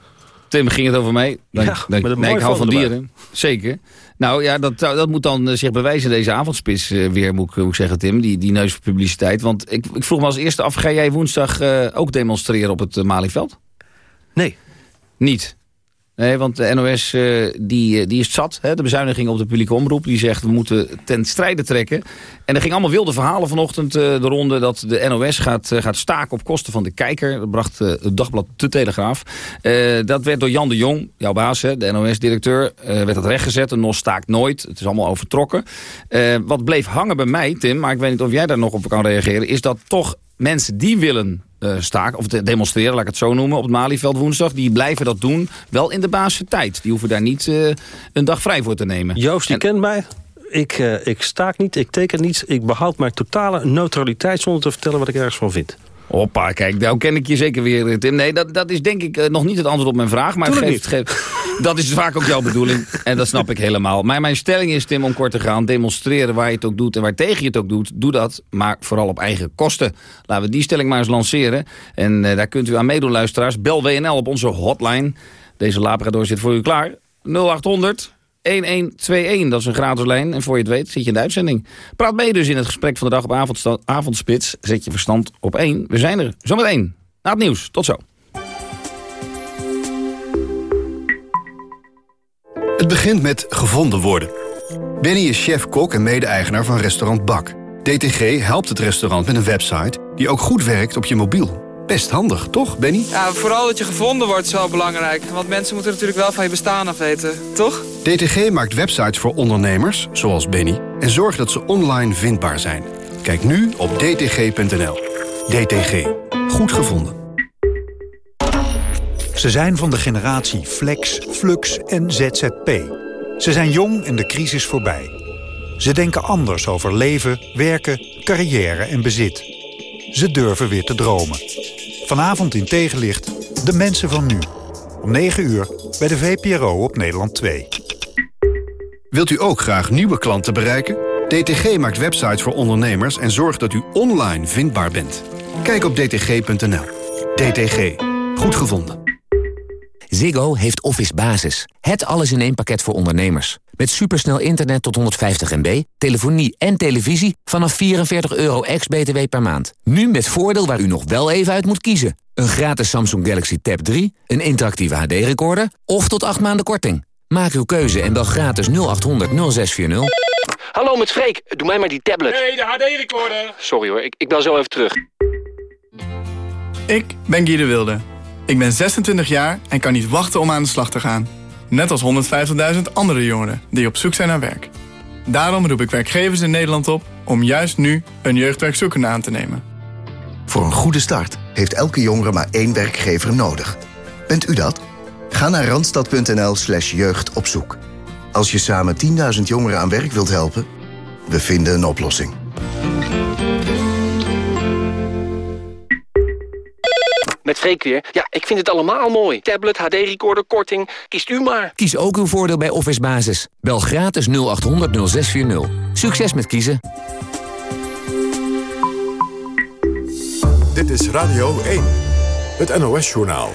Tim, ging het over mij? Dan, ja, dan, nee, ik hou van dieren. Zeker. Nou ja, dat, dat moet dan eh, zich bewijzen deze avondspits uh, weer, moet ik, moet ik zeggen, Tim. Die, die neus voor publiciteit. Want ik, ik vroeg me als eerste af, ga jij woensdag ook demonstreren op het Malieveld? Nee. Niet? Nee, want de NOS uh, die, die is zat. Hè, de bezuiniging op de publieke omroep. Die zegt we moeten ten strijde trekken. En er ging allemaal wilde verhalen vanochtend uh, de ronde... dat de NOS gaat, gaat staken op kosten van de kijker. Dat bracht het dagblad De Telegraaf. dat werd door Jan de Jong, jouw baas, hè, de NOS-directeur... werd dat rechtgezet. De NOS staakt nooit. Het is allemaal overtrokken. wat bleef hangen bij mij, Tim... maar ik weet niet of jij daar nog op kan reageren... is dat toch mensen die willen staken, of demonstreren, laat ik het zo noemen, op het Malieveld woensdag, die blijven dat doen, wel in de basistijd. Die hoeven daar niet uh, een dag vrij voor te nemen. Joost, je en... kent mij. Ik, uh, ik staak niet, ik teken niet, ik behoud mijn totale neutraliteit zonder te vertellen wat ik ergens van vind. Hoppa, kijk, nou ken ik je zeker weer, Tim. Nee, dat, dat is denk ik uh, nog niet het antwoord op mijn vraag. Maar geeft, geeft, dat is vaak ook jouw bedoeling. En dat snap ik helemaal. Maar mijn stelling is, Tim, om kort te gaan... demonstreren waar je het ook doet en waar tegen je het ook doet. Doe dat, maar vooral op eigen kosten. Laten we die stelling maar eens lanceren. En uh, daar kunt u aan meedoen, luisteraars. Bel WNL op onze hotline. Deze Labrador zit voor u klaar. 0800 1121. Dat is een gratis lijn. En voor je het weet zit je in de uitzending. Praat mee dus in het gesprek van de dag op avondspits. Zet je verstand op één. We zijn er zometeen. Na het nieuws. Tot zo. Het begint met gevonden worden. Benny is chef-kok en mede-eigenaar van restaurant Bak. DTG helpt het restaurant met een website die ook goed werkt op je mobiel. Best handig, toch, Benny? Ja, vooral dat je gevonden wordt is wel belangrijk. Want mensen moeten natuurlijk wel van je bestaan af weten, toch? DTG maakt websites voor ondernemers, zoals Benny... en zorgt dat ze online vindbaar zijn. Kijk nu op dtg.nl. DTG. Goed gevonden. Ze zijn van de generatie Flex, Flux en ZZP. Ze zijn jong en de crisis voorbij. Ze denken anders over leven, werken, carrière en bezit. Ze durven weer te dromen. Vanavond in Tegenlicht, de mensen van nu. Om 9 uur bij de VPRO op Nederland 2. Wilt u ook graag nieuwe klanten bereiken? DTG maakt websites voor ondernemers en zorgt dat u online vindbaar bent. Kijk op dtg.nl. DTG. Goed gevonden. Ziggo heeft Office Basis. Het alles in één pakket voor ondernemers. Met supersnel internet tot 150 MB, telefonie en televisie vanaf 44 euro ex-BTW per maand. Nu met voordeel waar u nog wel even uit moet kiezen. Een gratis Samsung Galaxy Tab 3, een interactieve HD-recorder of tot 8 maanden korting. Maak uw keuze en bel gratis 0800 0640. Hallo met Freek, doe mij maar die tablet. Nee, de HD-recorder. Sorry hoor, ik, ik bel zo even terug. Ik ben Guy de Wilde. Ik ben 26 jaar en kan niet wachten om aan de slag te gaan. Net als 150.000 andere jongeren die op zoek zijn naar werk. Daarom roep ik werkgevers in Nederland op om juist nu een jeugdwerkzoekende aan te nemen. Voor een goede start heeft elke jongere maar één werkgever nodig. Bent u dat? Ga naar randstad.nl slash jeugdopzoek. Als je samen 10.000 jongeren aan werk wilt helpen, we vinden een oplossing. Met Freek weer. Ja, ik vind het allemaal mooi. Tablet, HD-recorder, korting. Kiest u maar. Kies ook uw voordeel bij Office Basis. Bel gratis 0800 0640. Succes met kiezen. Dit is Radio 1, het NOS-journaal.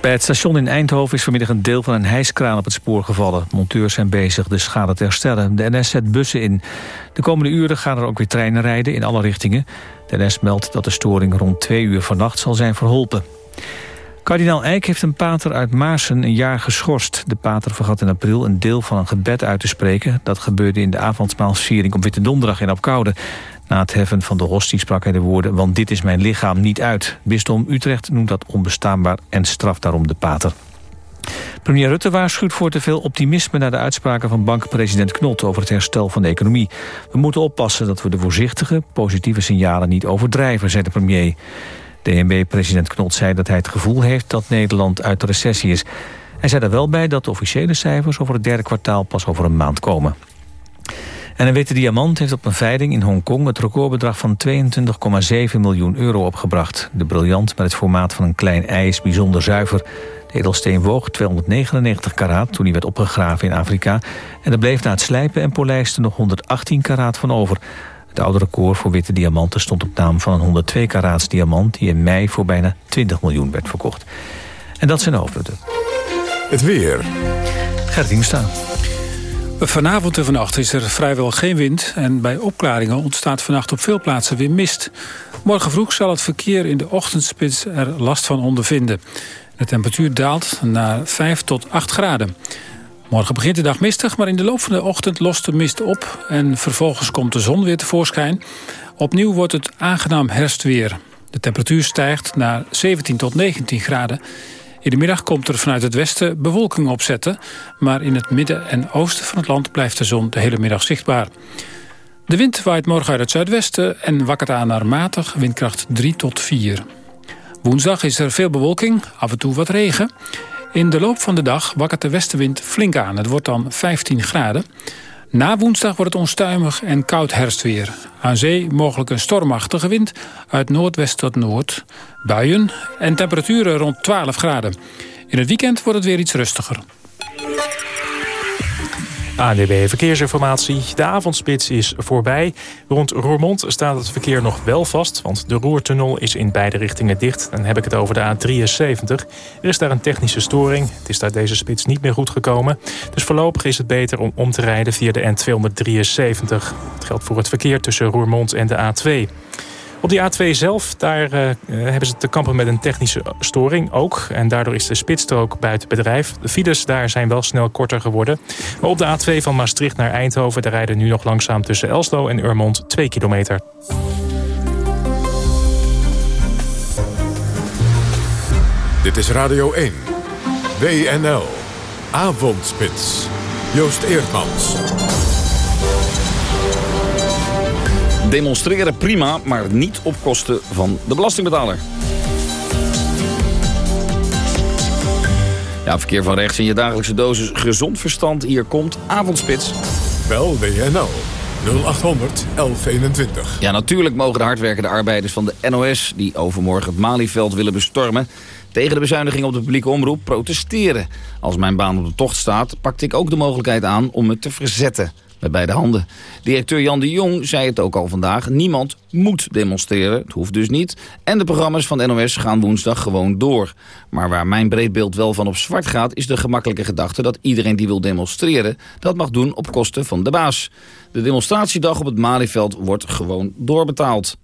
Bij het station in Eindhoven is vanmiddag een deel van een hijskraan op het spoor gevallen. Monteurs zijn bezig de schade te herstellen. De NS zet bussen in. De komende uren gaan er ook weer treinen rijden in alle richtingen. De NS meldt dat de storing rond twee uur vannacht zal zijn verholpen. Kardinaal Eijk heeft een pater uit Maarsen een jaar geschorst. De pater vergat in april een deel van een gebed uit te spreken. Dat gebeurde in de avondmaalsviering op Witte Donderdag in Apkoude. Na het heffen van de hostie sprak hij de woorden... want dit is mijn lichaam niet uit. Bisdom Utrecht noemt dat onbestaanbaar en straft daarom de pater. Premier Rutte waarschuwt voor te veel optimisme... na de uitspraken van bankpresident Knot over het herstel van de economie. We moeten oppassen dat we de voorzichtige, positieve signalen niet overdrijven... zei de premier. DNB-president Knot zei dat hij het gevoel heeft dat Nederland uit de recessie is. Hij zei er wel bij dat de officiële cijfers over het derde kwartaal pas over een maand komen. En een witte diamant heeft op een veiling in Hongkong... het recordbedrag van 22,7 miljoen euro opgebracht. De briljant met het formaat van een klein ei is bijzonder zuiver. De edelsteen woog 299 karaat toen hij werd opgegraven in Afrika. En er bleef na het slijpen en polijsten nog 118 karaat van over. Het oude record voor witte diamanten stond op naam van een 102 karaats diamant... die in mei voor bijna 20 miljoen werd verkocht. En dat zijn de hoofdpunten. Het weer. Gert staan. Vanavond en vannacht is er vrijwel geen wind... en bij opklaringen ontstaat vannacht op veel plaatsen weer mist. Morgen vroeg zal het verkeer in de ochtendspits er last van ondervinden. De temperatuur daalt naar 5 tot 8 graden. Morgen begint de dag mistig, maar in de loop van de ochtend lost de mist op... en vervolgens komt de zon weer tevoorschijn. Opnieuw wordt het aangenaam herfstweer. De temperatuur stijgt naar 17 tot 19 graden... In de middag komt er vanuit het westen bewolking opzetten... maar in het midden en oosten van het land blijft de zon de hele middag zichtbaar. De wind waait morgen uit het zuidwesten en wakkert aan naar matig, windkracht 3 tot 4. Woensdag is er veel bewolking, af en toe wat regen. In de loop van de dag wakkert de westenwind flink aan. Het wordt dan 15 graden. Na woensdag wordt het onstuimig en koud herfstweer. Aan zee mogelijk een stormachtige wind uit noordwest tot noord. Buien en temperaturen rond 12 graden. In het weekend wordt het weer iets rustiger. ANDB Verkeersinformatie. De avondspits is voorbij. Rond Roermond staat het verkeer nog wel vast... want de Roertunnel is in beide richtingen dicht. Dan heb ik het over de A73. Er is daar een technische storing. Het is daar deze spits niet meer goed gekomen. Dus voorlopig is het beter om om te rijden via de N273. Het geldt voor het verkeer tussen Roermond en de A2. Op die A2 zelf, daar uh, hebben ze te kampen met een technische storing ook. En daardoor is de spitsstrook buiten bedrijf. De files daar zijn wel snel korter geworden. Maar op de A2 van Maastricht naar Eindhoven... daar rijden nu nog langzaam tussen Elslo en Urmond 2 kilometer. Dit is Radio 1. WNL. Avondspits. Joost Eerdmans. Demonstreren prima, maar niet op kosten van de belastingbetaler. Ja, verkeer van rechts in je dagelijkse dosis gezond verstand. Hier komt Avondspits. Bel WNL 0800 1121. Ja, natuurlijk mogen de hardwerkende arbeiders van de NOS... die overmorgen het Malieveld willen bestormen... tegen de bezuiniging op de publieke omroep protesteren. Als mijn baan op de tocht staat, pakte ik ook de mogelijkheid aan om me te verzetten met beide handen. Directeur Jan de Jong zei het ook al vandaag. Niemand moet demonstreren, het hoeft dus niet. En de programma's van NOS gaan woensdag gewoon door. Maar waar mijn breedbeeld wel van op zwart gaat... is de gemakkelijke gedachte dat iedereen die wil demonstreren... dat mag doen op kosten van de baas. De demonstratiedag op het Malieveld wordt gewoon doorbetaald.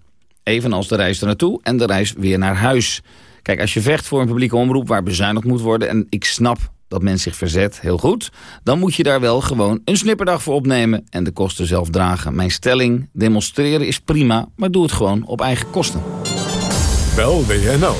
Evenals de reis naartoe en de reis weer naar huis. Kijk, als je vecht voor een publieke omroep waar bezuinigd moet worden... en ik snap dat men zich verzet, heel goed... dan moet je daar wel gewoon een snipperdag voor opnemen... en de kosten zelf dragen. Mijn stelling, demonstreren is prima, maar doe het gewoon op eigen kosten. Bel WNL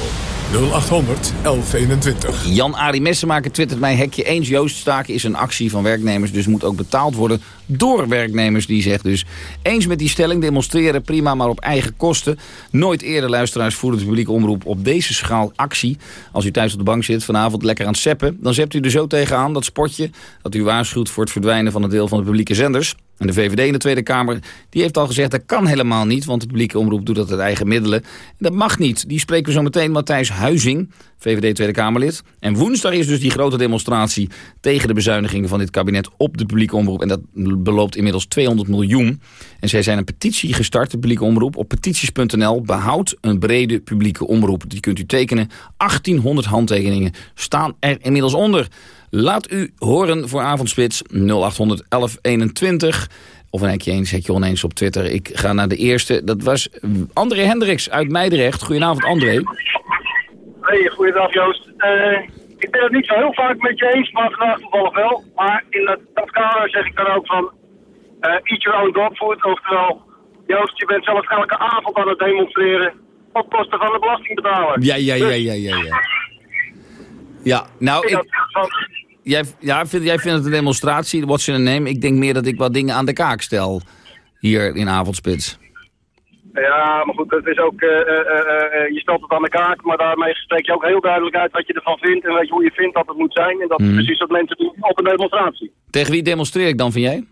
0800 1121. Jan-Arie Messenmaker twittert mij hekje eens. Joost staken is een actie van werknemers, dus moet ook betaald worden door werknemers. Die zegt dus eens met die stelling, demonstreren prima, maar op eigen kosten. Nooit eerder luisteraars voeren de publieke omroep op deze schaal actie. Als u thuis op de bank zit, vanavond lekker aan het seppen, dan zept u er zo tegenaan dat spotje dat u waarschuwt voor het verdwijnen van een deel van de publieke zenders. En de VVD in de Tweede Kamer die heeft al gezegd dat kan helemaal niet... want de publieke omroep doet dat uit eigen middelen. dat mag niet. Die spreken we zo meteen Matthijs Huizing, VVD Tweede Kamerlid. En woensdag is dus die grote demonstratie... tegen de bezuinigingen van dit kabinet op de publieke omroep. En dat beloopt inmiddels 200 miljoen. En zij zijn een petitie gestart, de publieke omroep... op petities.nl. Behoud een brede publieke omroep. Die kunt u tekenen. 1800 handtekeningen staan er inmiddels onder... Laat u horen voor avondspits 0800 1121. Of een hekje eens, je oneens op Twitter. Ik ga naar de eerste. Dat was André Hendricks uit Meidrecht. Goedenavond, André. Hey, goedendag Joost. Uh, ik ben het niet zo heel vaak met je eens, maar vandaag toevallig wel. Maar in dat, dat kader zeg ik dan ook van... Uh, eat your own dog food. Oftewel, Joost, je bent zelf elke avond aan het demonstreren... op kosten van de belastingbetaler. Ja, ja, ja, ja, ja. Ja, ja nou, ik jij, ja, vind, jij vindt het een demonstratie, what's in a name. Ik denk meer dat ik wat dingen aan de kaak stel hier in Avondspits. Ja, maar goed, het is ook, uh, uh, uh, je stelt het aan de kaak, maar daarmee spreek je ook heel duidelijk uit wat je ervan vindt en weet je hoe je vindt dat het moet zijn. En dat is precies wat mensen doen op een demonstratie. Tegen wie demonstreer ik dan, vind jij?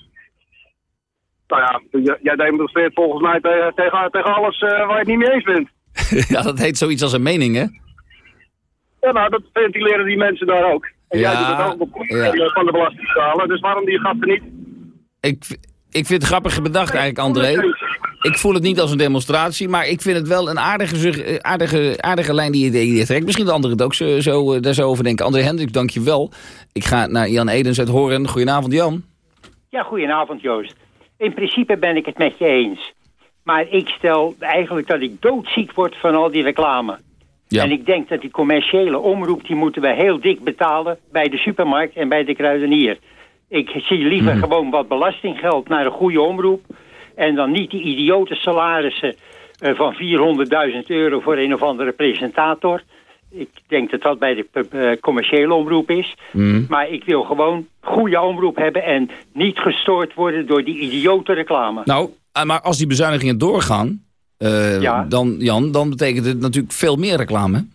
Nou ja, jij demonstreert volgens mij tegen, tegen, tegen alles waar je het niet mee eens bent. ja, dat heet zoiets als een mening, hè? Ja, nou, dat ventileren die mensen daar ook. En ja, jij doet het ook op ja. van de belastingbetaler, dus waarom die gasten niet? Ik, ik vind het grappig bedacht eigenlijk, André. Ik voel het niet als een demonstratie, maar ik vind het wel een aardige, aardige, aardige lijn die je, die trekt. Misschien de anderen het ook zo, zo, daar zo over denken. André Hendrik, dank je wel. Ik ga naar Jan Edens uit Horen. Goedenavond, Jan. Ja, goedenavond, Joost. In principe ben ik het met je eens. Maar ik stel eigenlijk dat ik doodziek word van al die reclame. Ja. En ik denk dat die commerciële omroep, die moeten we heel dik betalen bij de supermarkt en bij de kruidenier. Ik zie liever mhm. gewoon wat belastinggeld naar een goede omroep. En dan niet die idiote salarissen uh, van 400.000 euro voor een of andere presentator. Ik denk dat dat bij de uh, commerciële omroep is. Mhm. Maar ik wil gewoon goede omroep hebben en niet gestoord worden door die idiote reclame. Nou, eh, maar als die bezuinigingen doorgaan, uh, dan, Jan, dan betekent het natuurlijk veel meer reclame.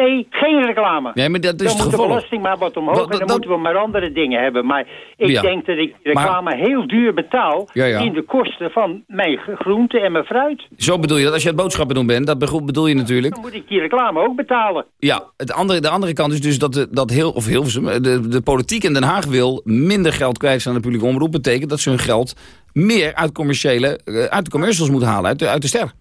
Nee, geen reclame. Nee, maar dat is dan moet de belasting maar wat omhoog en dan moeten we maar andere dingen hebben. Maar ik denk dat ik reclame heel duur betaal in de kosten van mijn groente en mijn fruit. Zo bedoel je dat? Als je het boodschappen doen bent, dat bedoel je natuurlijk. Dan moet ik die reclame ook betalen. Ja, het andere, de andere kant is dus dat, de, dat heel, of heel, de, de politiek in Den Haag wil minder geld kwijt aan de publieke omroep. betekent dat ze hun geld meer uit, commerciële, eh, uit de commercials moeten halen, uit de, uit de ster.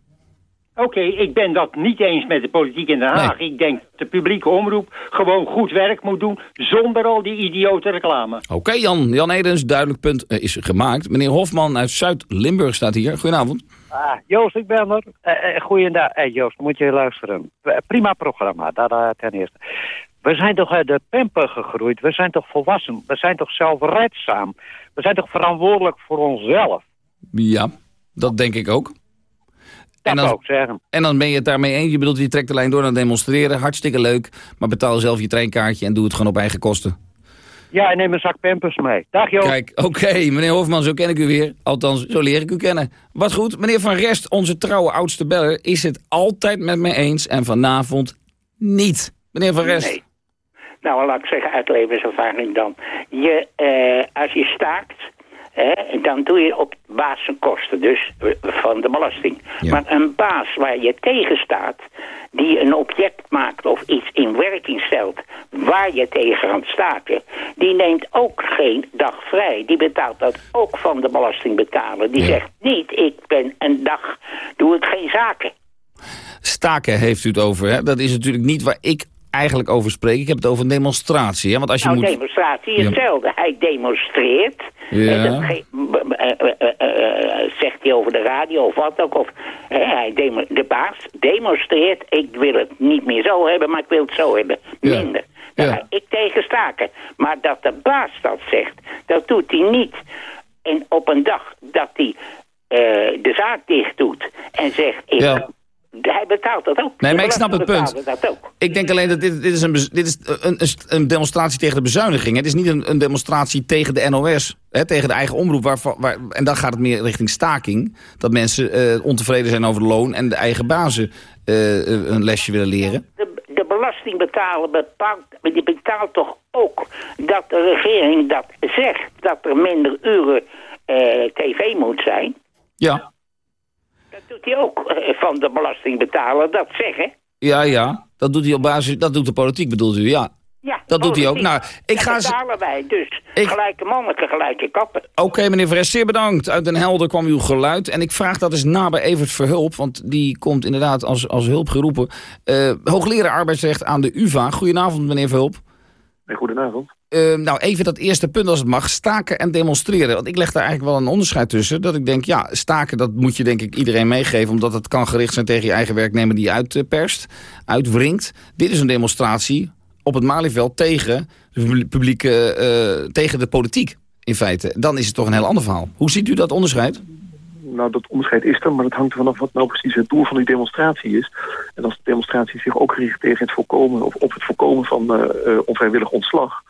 Oké, ik ben dat niet eens met de politiek in Den Haag. Ik denk dat de publieke omroep gewoon goed werk moet doen... zonder al die idiote reclame. Oké, Jan. Jan Edens, duidelijk punt eh, is gemaakt. Meneer Hofman uit Zuid-Limburg staat hier. Goedenavond. Ah, Joost, ik ben er. Uh, uh. Hey, Joost, moet je luisteren. prima programma, dat ten eerste. We zijn toch uit de pemper gegroeid. We zijn toch volwassen. We zijn toch zelfredzaam. We zijn toch verantwoordelijk voor onszelf. Ja, dat denk ik ook. En dan, ik zeggen. en dan ben je het daarmee eens. Je bedoelt, je trekt de lijn door naar demonstreren. Hartstikke leuk. Maar betaal zelf je treinkaartje en doe het gewoon op eigen kosten. Ja, en neem een zak pampers mee. Dag Joost. Kijk, oké, meneer Hofman, zo ken ik u weer. Althans, zo leer ik u kennen. Wat goed, meneer Van Rest, onze trouwe oudste beller... is het altijd met mij eens en vanavond niet. Meneer Van Rest. Nee. Nou, laat ik zeggen, uit levenservaring dan. Je, eh, als je staakt, hè, dan doe je op basis van kosten, dus eh, van de belasting. Maar een baas waar je tegen staat, die een object maakt of iets in werking stelt waar je tegen gaat staken, die neemt ook geen dag vrij. Die betaalt dat ook van de belastingbetaler. Die zegt niet, ik ben een dag, doe ik geen zaken. Staken heeft u het over, hè? Dat is natuurlijk niet waar ik eigenlijk over spreek. Ik heb het over een demonstratie, hè? Want als je nou, moet... demonstratie hetzelfde. Hij demonstreert. Ja. En dat eh, eh, eh, zegt hij over de radio of wat ook. Of, hè, hij de baas demonstreert. Ik wil het niet meer zo hebben, maar ik wil het zo hebben. Minder. Ga ik tegen staken. Maar dat de baas dat zegt, dat doet hij niet. En op een dag dat hij de zaak dicht doet en zegt... Ik, Ja. Hij betaalt dat ook. Nee, De maar ik snap het punt. belastingbetaler Dat ook. Ik denk alleen dat dit, dit is, een, dit is een, een, een demonstratie tegen de bezuiniging. Het is niet een, een demonstratie tegen de NOS, hè, tegen de eigen omroep. Waarvan, waar, en dan gaat het meer richting staking. Dat mensen eh, ontevreden zijn over de loon en de eigen bazen eh, eh, een lesje willen leren. de belastingbetaler bepaalt, die betaalt toch ook dat de regering dat zegt, dat er minder uren eh, tv moet zijn. Ja, doet hij ook eh, van de belastingbetaler, dat zeggen. ja, ja. Dat doet hij op basis, dat doet de politiek bedoelt u, ja. Ja, Dat doet hij ook. Nou, ik Dat ga betalen wij dus. Gelijke monniken, gelijke kappen. Oké, meneer Vres, zeer bedankt. Uit Den Helder kwam uw geluid. En ik vraag dat eens na bij Evert Verhulp, want die komt inderdaad als, als hulp geroepen. Eh, hoogleraar arbeidsrecht aan de UvA. Goedenavond, meneer Verhulp. Goedenavond. Eh, nou, even dat eerste punt als het mag. Staken en demonstreren. Want ik leg daar eigenlijk wel een onderscheid tussen. Dat ik denk, ja, staken dat moet je denk ik iedereen meegeven. Omdat het kan gericht zijn tegen je eigen werknemer die uitperst. Uitwringt. Dit is een demonstratie op het Malieveld tegen de publi- publieke, eh, tegen de politiek. In feite. Dan is het toch een heel ander verhaal. Hoe ziet u dat onderscheid? Nou, dat onderscheid is er, maar dat hangt er vanaf wat nou precies het doel van die demonstratie is. En als de demonstratie zich ook richt tegen het voorkomen of op het voorkomen van eh, onvrijwillig ontslag,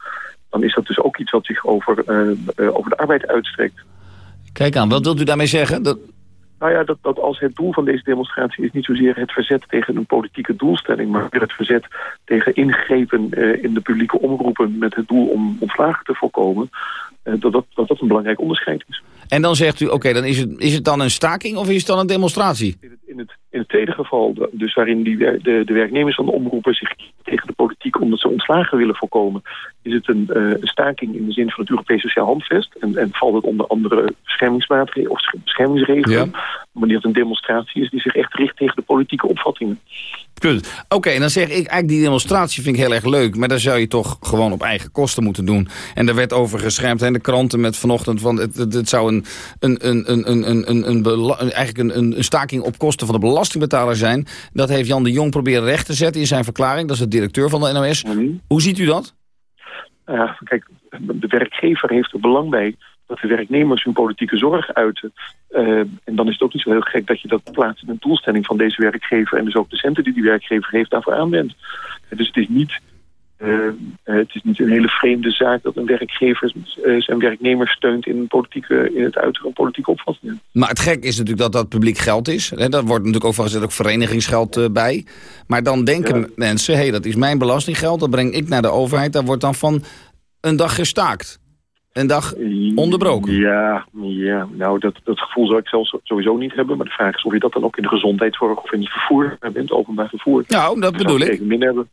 dan is dat dus ook iets wat zich over, eh, over de arbeid uitstrekt. Kijk aan, wat wilt u daarmee zeggen? Dat... Nou ja, dat, dat als het doel van deze demonstratie is niet zozeer het verzet tegen een politieke doelstelling, maar weer het verzet tegen ingrepen in de publieke omroepen met het doel om ontslagen te voorkomen, dat, dat, dat dat een belangrijk onderscheid is. En dan zegt u, oké, dan is het, is het dan een staking of is het dan een demonstratie? In het, in het tweede geval, dus waarin die, de, de werknemers van de omroepen zich tegen de politiek omdat ze ontslagen willen voorkomen, is het eh, een staking in de zin van het Europees Sociaal Handvest. En, en valt het onder andere beschermingsmaatregelen of beschermingsregelen. Wanneer het een demonstratie is die zich echt richt tegen de politieke opvattingen. Oké, dan zeg ik eigenlijk die demonstratie vind ik heel erg leuk. Maar daar zou je toch gewoon op eigen kosten moeten doen. En daar werd over geschermd in de kranten met vanochtend. Van het, het, zou een, een, een, een, een, een, een, een eigenlijk een, een staking op kosten van de belastingbetaler zijn. Dat heeft Jan de Jong proberen recht te zetten in zijn verklaring. Dat is het directeur van de NOS. Hoe ziet u dat? Ja, kijk, de werkgever heeft er belang bij dat de werknemers hun politieke zorg uiten. Eh, en dan is het ook niet zo heel gek dat je dat plaatst in een doelstelling van deze werkgever... en dus ook de centen die die werkgever heeft daarvoor aanwendt. Dus het is niet... eh, eh, het is niet een hele vreemde zaak dat een werkgever eh, zijn werknemers steunt in, politieke, in het uiten van politieke opvattingen. Maar het gek is natuurlijk dat dat publiek geld is. Hè, daar wordt natuurlijk ook van gezet ook verenigingsgeld eh, bij. Maar dan denken mensen, hé, hey, dat is mijn belastinggeld. Dat breng ik naar de overheid. Daar wordt dan van een dag gestaakt. Een dag onderbroken. Ja, ja nou dat, dat gevoel zou ik zelfs sowieso niet hebben. Maar de vraag is of je dat dan ook in de gezondheidszorg of in het vervoer hebt, het openbaar vervoer. Nou, dat bedoel ik. Min hebben.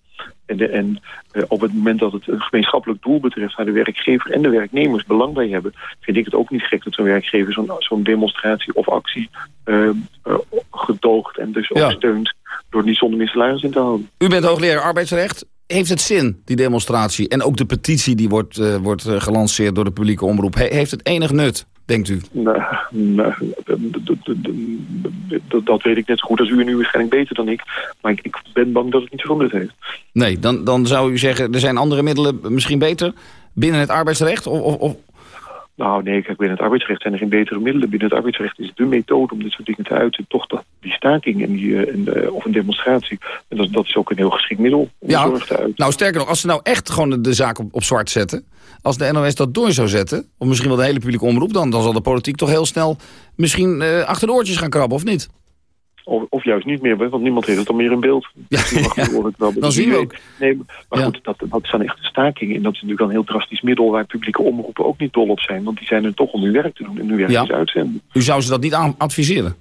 En, de, en eh, op het moment dat het een gemeenschappelijk doel betreft... waar de werkgever en de werknemers belang bij hebben... vind ik het ook niet gek dat zo'n werkgever zo'n zo'n demonstratie of actie... eh, eh, gedoogt en dus ook Ja. steunt... door niet zonder meer salaris in te houden. U bent hoogleraar arbeidsrecht. Heeft het zin, die demonstratie? En ook de petitie die wordt, eh, wordt eh, gelanceerd door de publieke omroep. He- heeft het enig nut, denkt u? Nou, nou, dat- weet ik net zo goed als u en u waarschijnlijk beter dan ik. Maar ik, ik ben bang dat het niet zoveel nut heeft. Nee, dan, dan zou u zeggen, er zijn andere middelen misschien beter binnen het arbeidsrecht? Of, of... Nou nee, kijk, binnen het arbeidsrecht zijn er geen betere middelen. Binnen het arbeidsrecht is het de methode om dit soort dingen te uiten. Toch dat, die staking en die, eh, en, uh, of een demonstratie, en dat, dat is ook een heel geschikt middel om Ja, zorg te uiten. nou sterker nog, als ze nou echt gewoon de, zaak op, op zwart zetten... als de NOS dat door zou zetten, of misschien wel de hele publieke omroep... dan, dan zal de politiek toch heel snel misschien eh, achter de oortjes gaan krabben, of niet? Of, of juist niet meer, want niemand heeft het dan meer in beeld. Wel, Dan zien we weet. Nee, maar goed, dat, dat dan echt een staking. En dat is natuurlijk een heel drastisch middel... waar publieke omroepen ook niet dol op zijn. Want die zijn er toch om hun werk te doen. En hun werk Ja. uitzenden. U zou ze dat niet adviseren?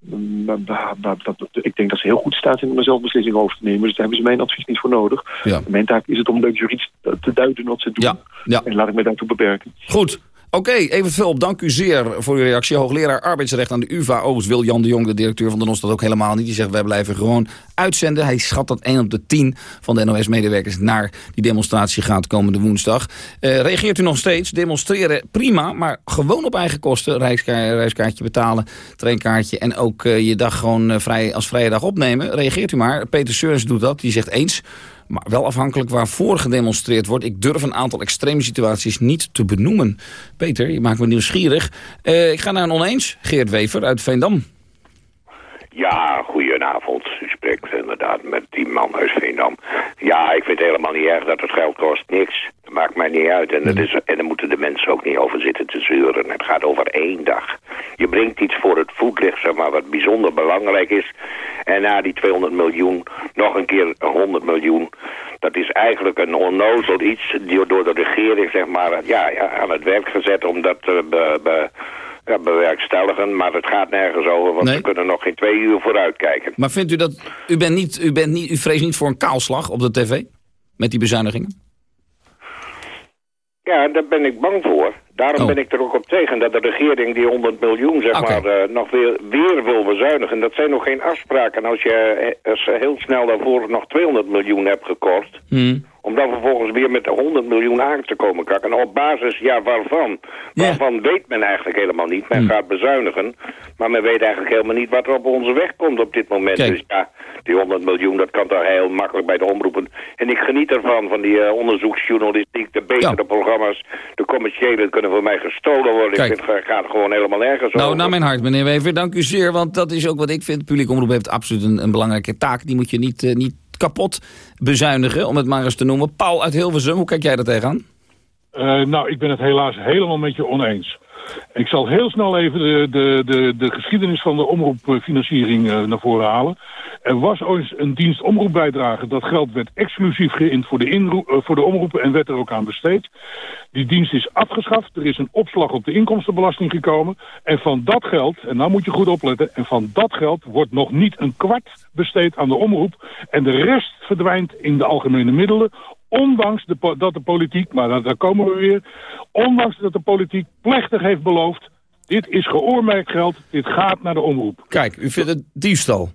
Dat, ik denk dat ze heel goed staat zijn om er zelf beslissingen over te nemen. Dus daar hebben ze mijn advies niet voor nodig. Ja. Mijn taak is het om de juridisch te duiden wat ze doen. Ja. En laat ik mij daartoe beperken. Goed. Oké, even veel. Dank u zeer voor uw reactie. Hoogleraar arbeidsrecht aan de UvA Oost wil Jan de Jong, de directeur van de NOS, dat ook helemaal niet. Die zegt, wij blijven gewoon uitzenden. Hij schat dat 1 op de 10 van de NOS-medewerkers naar die demonstratie gaat komende woensdag. Eh, reageert u nog steeds? Demonstreren, prima, maar gewoon op eigen kosten. Reiska reiskaartje betalen, treinkaartje en ook eh, je dag gewoon eh, vrij, als vrije dag opnemen. Reageert u maar. Peter Seurens doet dat. Die zegt eens... Maar wel afhankelijk waarvoor gedemonstreerd wordt. Ik durf een aantal extreme situaties niet te benoemen. Peter, je maakt me nieuwsgierig. Eh, ik ga naar een oneens. Geert Wever uit Veendam. Ja, goedenavond. U spreekt inderdaad met die man uit Veendam. Ja, ik vind het helemaal niet erg dat het geld kost. Niks. Dat maakt mij niet uit. En, dat is, en daar moeten de mensen ook niet over zitten te zeuren. Het gaat over één dag. Je brengt iets voor het voetlicht, zeg maar, wat bijzonder belangrijk is. En na die 200 miljoen, nog een keer 100 miljoen. Dat is eigenlijk een onnozel iets die door de regering, zeg maar, ja, ja, aan het werk gezet om dat te be, be- ja, bewerkstelligen. Maar het gaat nergens over, want Nee. we kunnen nog geen twee uur vooruit kijken. Maar vindt u dat... U, bent niet, u, bent niet, u vreest niet voor een kaalslag op de tv? Met die bezuinigingen? Ja, daar ben ik bang voor. Daarom Oh. ben ik er ook op tegen dat de regering die 100 miljoen zeg maar, eh, nog weer, weer wil bezuinigen. Dat zijn nog geen afspraken. Als je eh, als heel snel daarvoor nog 200 miljoen hebt gekort... Hmm. Om dan vervolgens weer met de 100 miljoen aan te komen kakken. Op basis, ja, waarvan? Waarvan weet men eigenlijk helemaal niet. Men gaat bezuinigen, maar men weet eigenlijk helemaal niet wat er op onze weg komt op dit moment. Kijk. Dus ja, die 100 miljoen, dat kan toch heel makkelijk bij de omroepen. En ik geniet ervan, van die eh, onderzoeksjournalistiek, de betere programma's. De commerciële kunnen voor mij gestolen worden. Kijk. Ik vind het gaat gewoon helemaal nergens Nou, over. naar mijn hart, meneer Wever. Dank u zeer, want dat is ook wat ik vind. Publiek omroep heeft absoluut een, een belangrijke taak. Die moet je niet, eh, niet kapot bezuinigen, om het maar eens te noemen. Paul uit Hilversum, hoe kijk jij daar tegenaan? Eh, nou, ik ben het helaas helemaal met je oneens. Ik zal heel snel even de, de, de, de geschiedenis van de omroepfinanciering eh, naar voren halen. Er was ooit een dienst omroepbijdrage. Dat geld werd exclusief geïnd voor de, eh, voor de omroepen en werd er ook aan besteed. Die dienst is afgeschaft. Er is een opslag op de inkomstenbelasting gekomen. En van dat geld, en nou moet je goed opletten... en van dat geld wordt nog niet een kwart besteed aan de omroep. En de rest verdwijnt in de algemene middelen... Ondanks de, dat de politiek, maar daar, komen we weer... ondanks dat de politiek plechtig heeft beloofd... dit is geoormerkt geld, dit gaat naar de omroep. Kijk, u vindt het diefstal.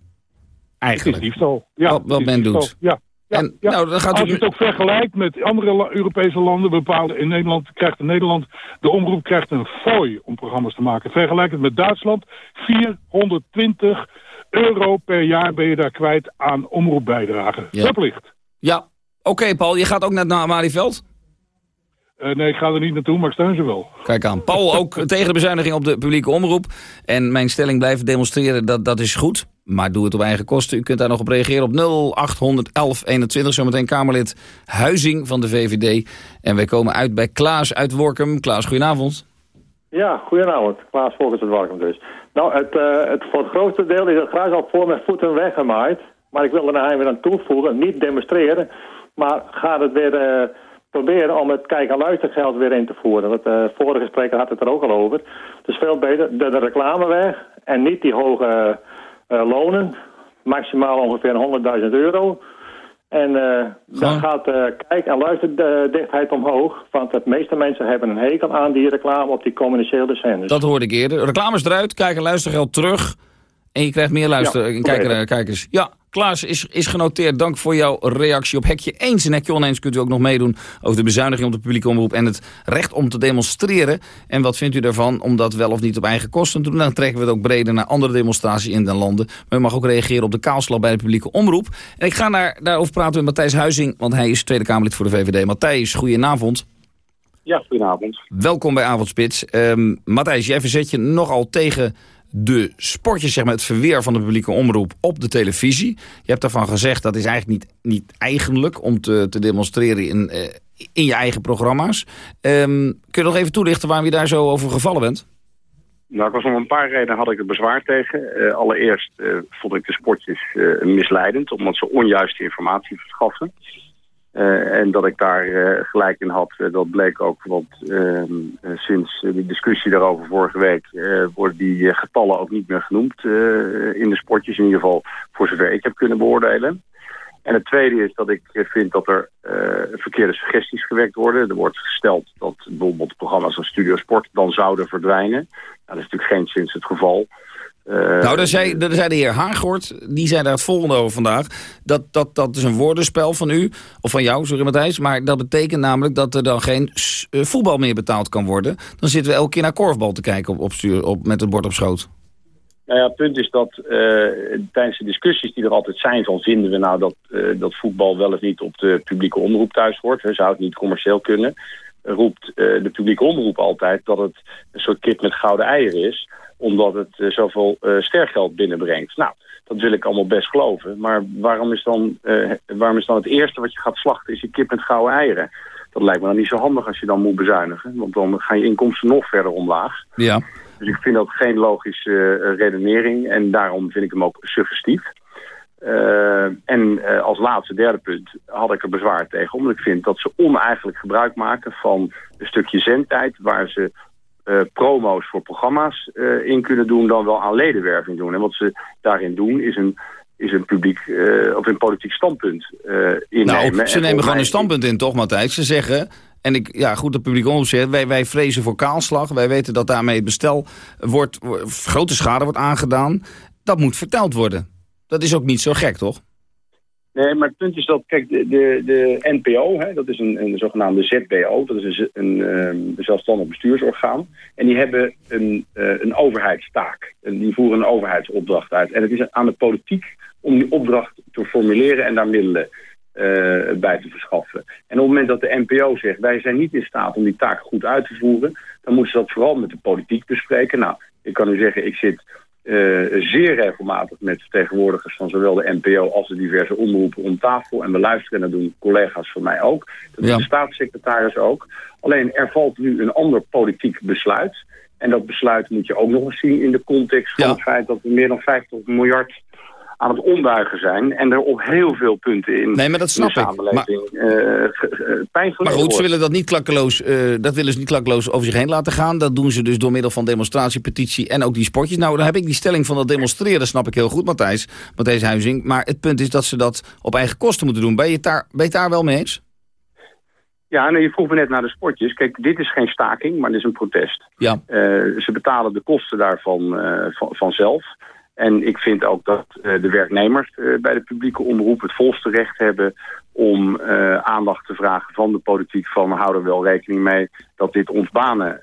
Eigenlijk. Het is diefstal. Ja, wat men diefstal. doet. Ja. Ja, En, ja. nou, dan gaat u- Als je het ook vergelijkt met andere Europese landen, bepaalde in Nederland krijgt in Nederland de omroep krijgt een fooi om programma's te maken. Vergelijk het met Duitsland, 420 euro per jaar ben je daar kwijt aan omroepbijdragen. Ja. Verplicht. Ja, oké Paul, je gaat ook naar, naar Malieveld? Eh, nee, ik ga er niet naartoe, maar ik steun ze wel. Kijk aan. Paul ook tegen de bezuiniging op de publieke omroep. En mijn stelling blijven demonstreren, dat, dat is goed. Maar doe het op eigen kosten. U kunt daar nog op reageren op 0800 1121. Zometeen Kamerlid Huizing van de VVD. En wij komen uit bij Klaas uit Workum. Klaas, goedenavond. Ja, goedenavond. Klaas Volkers het Warkum dus. Nou, het, eh, het, voor het grootste deel is het gras al voor mijn voeten weggemaaid. Maar ik wil er nou even aan toevoegen, niet demonstreren. Maar gaat het weer eh, proberen om het kijk- en luistergeld weer in te voeren. Want de vorige spreker had het er ook al over. Het is veel beter de, de reclame weg en niet die hoge eh, lonen. Maximaal ongeveer 100.000 euro. En eh, dan gaat de kijk- en luisterdichtheid omhoog. Want de meeste mensen hebben een hekel aan die reclame op die commerciële zenders. Dat hoorde ik eerder. Reclames eruit, kijk- en luistergeld terug. En je krijgt meer luister Ja, kijker, beter. kijkers. Ja, Klaas is, is genoteerd. Dank voor jouw reactie op Hekje Eens. En Hekje Oneens kunt u ook nog meedoen over de bezuiniging op de publieke omroep... en het recht om te demonstreren. En wat vindt u daarvan om dat wel of niet op eigen kosten te doen? Dan trekken we het ook breder naar andere demonstraties in de landen. Maar u mag ook reageren op de kaalslag bij de publieke omroep. En ik ga naar, daarover praten met Matthijs Huizing... want hij is Tweede Kamerlid voor de VVD. Matthijs, goedenavond. Ja, goedenavond. Welkom bij Avondspits. Um, Matthijs, jij verzet je nogal tegen de sportjes, zeg maar, het verweer van de publieke omroep op de televisie. Je hebt daarvan gezegd dat is eigenlijk niet, niet eigenlijk om te, te demonstreren in, uh, in je eigen programma's. Um, kun je nog even toelichten waarom je daar zo over gevallen bent? Nou, ik was om een paar redenen had ik er bezwaar tegen. Uh, allereerst uh, vond ik de sportjes misleidend, omdat ze onjuiste informatie verschaffen. Uh, en dat ik daar uh, gelijk in had, uh, dat bleek ook, want ehm, sinds de discussie daarover vorige week worden die getallen ook niet meer genoemd in de sportjes, in ieder geval voor zover ik heb kunnen beoordelen. En het tweede is dat ik vind dat er verkeerde suggesties gewekt worden. Er wordt gesteld dat bijvoorbeeld programma's als Studio Sport dan zouden verdwijnen. Nou, dat is natuurlijk geen sinds het geval. Uh, nou, daar zei, daar zei de heer Haaghoort, die zei daar het volgende over vandaag. Dat, dat, dat is een woordenspel van u, of van jou, sorry Matthijs. Maar dat betekent namelijk dat er dan geen uh, voetbal meer betaald kan worden. Dan zitten we elke keer naar korfbal te kijken op, op, stuur, op, met het bord op schoot. Nou ja, het punt is dat uh, tijdens de discussies die er altijd zijn van vinden we nou dat, dat voetbal wel of niet op de publieke omroep thuis hoort. Hè, zou het niet commercieel kunnen. Roept de publieke omroep altijd dat het een soort kip met gouden eieren is omdat het uh, zoveel uh, stergeld binnenbrengt. Nou, dat wil ik allemaal best geloven. Maar waarom is, dan, waarom is dan het eerste wat je gaat slachten is je kip met gouden eieren? Dat lijkt me dan niet zo handig als je dan moet bezuinigen. Want dan gaan je inkomsten nog verder omlaag. Ja. Dus ik vind dat geen logische redenering. En daarom vind ik hem ook suggestief. En als laatste derde punt had ik er bezwaar tegen. Omdat ik vind dat ze oneigenlijk gebruik maken van een stukje zendtijd... waar ze uh, promo's voor programma's in kunnen doen dan wel aan ledenwerving doen. En wat ze daarin doen is een, is een publiek of een politiek standpunt innemen. Nou, ze nemen gewoon een standpunt in, toch Matthijs? Ze zeggen, en ik, ja goed, de publiek zegt, wij, wij vrezen voor kaalslag. Wij weten dat daarmee het bestel wordt, grote schade wordt aangedaan. Dat moet verteld worden. Dat is ook niet zo gek, toch? Nee, maar het punt is dat, kijk, de, de, de NPO, hè, dat is een, een zogenaamde ZBO, dat is een, een, een zelfstandig bestuursorgaan. En die hebben een, uh, een overheidstaak. En die voeren een overheidsopdracht uit. En het is aan de politiek om die opdracht te formuleren en daar middelen uh, bij te verschaffen. En op het moment dat de NPO zegt, wij zijn niet in staat om die taak goed uit te voeren, dan moeten ze dat vooral met de politiek bespreken. Nou, ik kan u zeggen, ik zit uh, zeer regelmatig met vertegenwoordigers van zowel de NPO als de diverse omroepen om tafel. En we luisteren en dat doen collega's van mij ook. Dat ja. de staatssecretaris ook. Alleen er valt nu een ander politiek besluit. En dat besluit moet je ook nog eens zien in de context van ja. het feit dat we meer dan 50 miljard aan het ombuigen zijn. En er op heel veel punten in, nee, maar dat snap de samenleving ik. Maar, uh, maar goed, ze willen dat, niet klakkeloos, uh, dat willen ze niet klakkeloos over zich heen laten gaan. Dat doen ze dus door middel van demonstratie, petitie en ook die sportjes. Nou, dan heb ik die stelling van dat demonstreren, snap ik heel goed, Matthijs. Matthijs Huizing. Maar het punt is dat ze dat op eigen kosten moeten doen. Ben je het daar, ben je daar wel mee eens? Ja, nou, je vroeg me net naar de sportjes. Kijk, dit is geen staking, maar dit is een protest. Ja. Uh, ze betalen de kosten daarvan van, vanzelf. En ik vind ook dat uh, de werknemers uh, bij de publieke omroep het volste recht hebben om uh, aandacht te vragen van de politiek van hou er wel rekening mee dat dit ons banen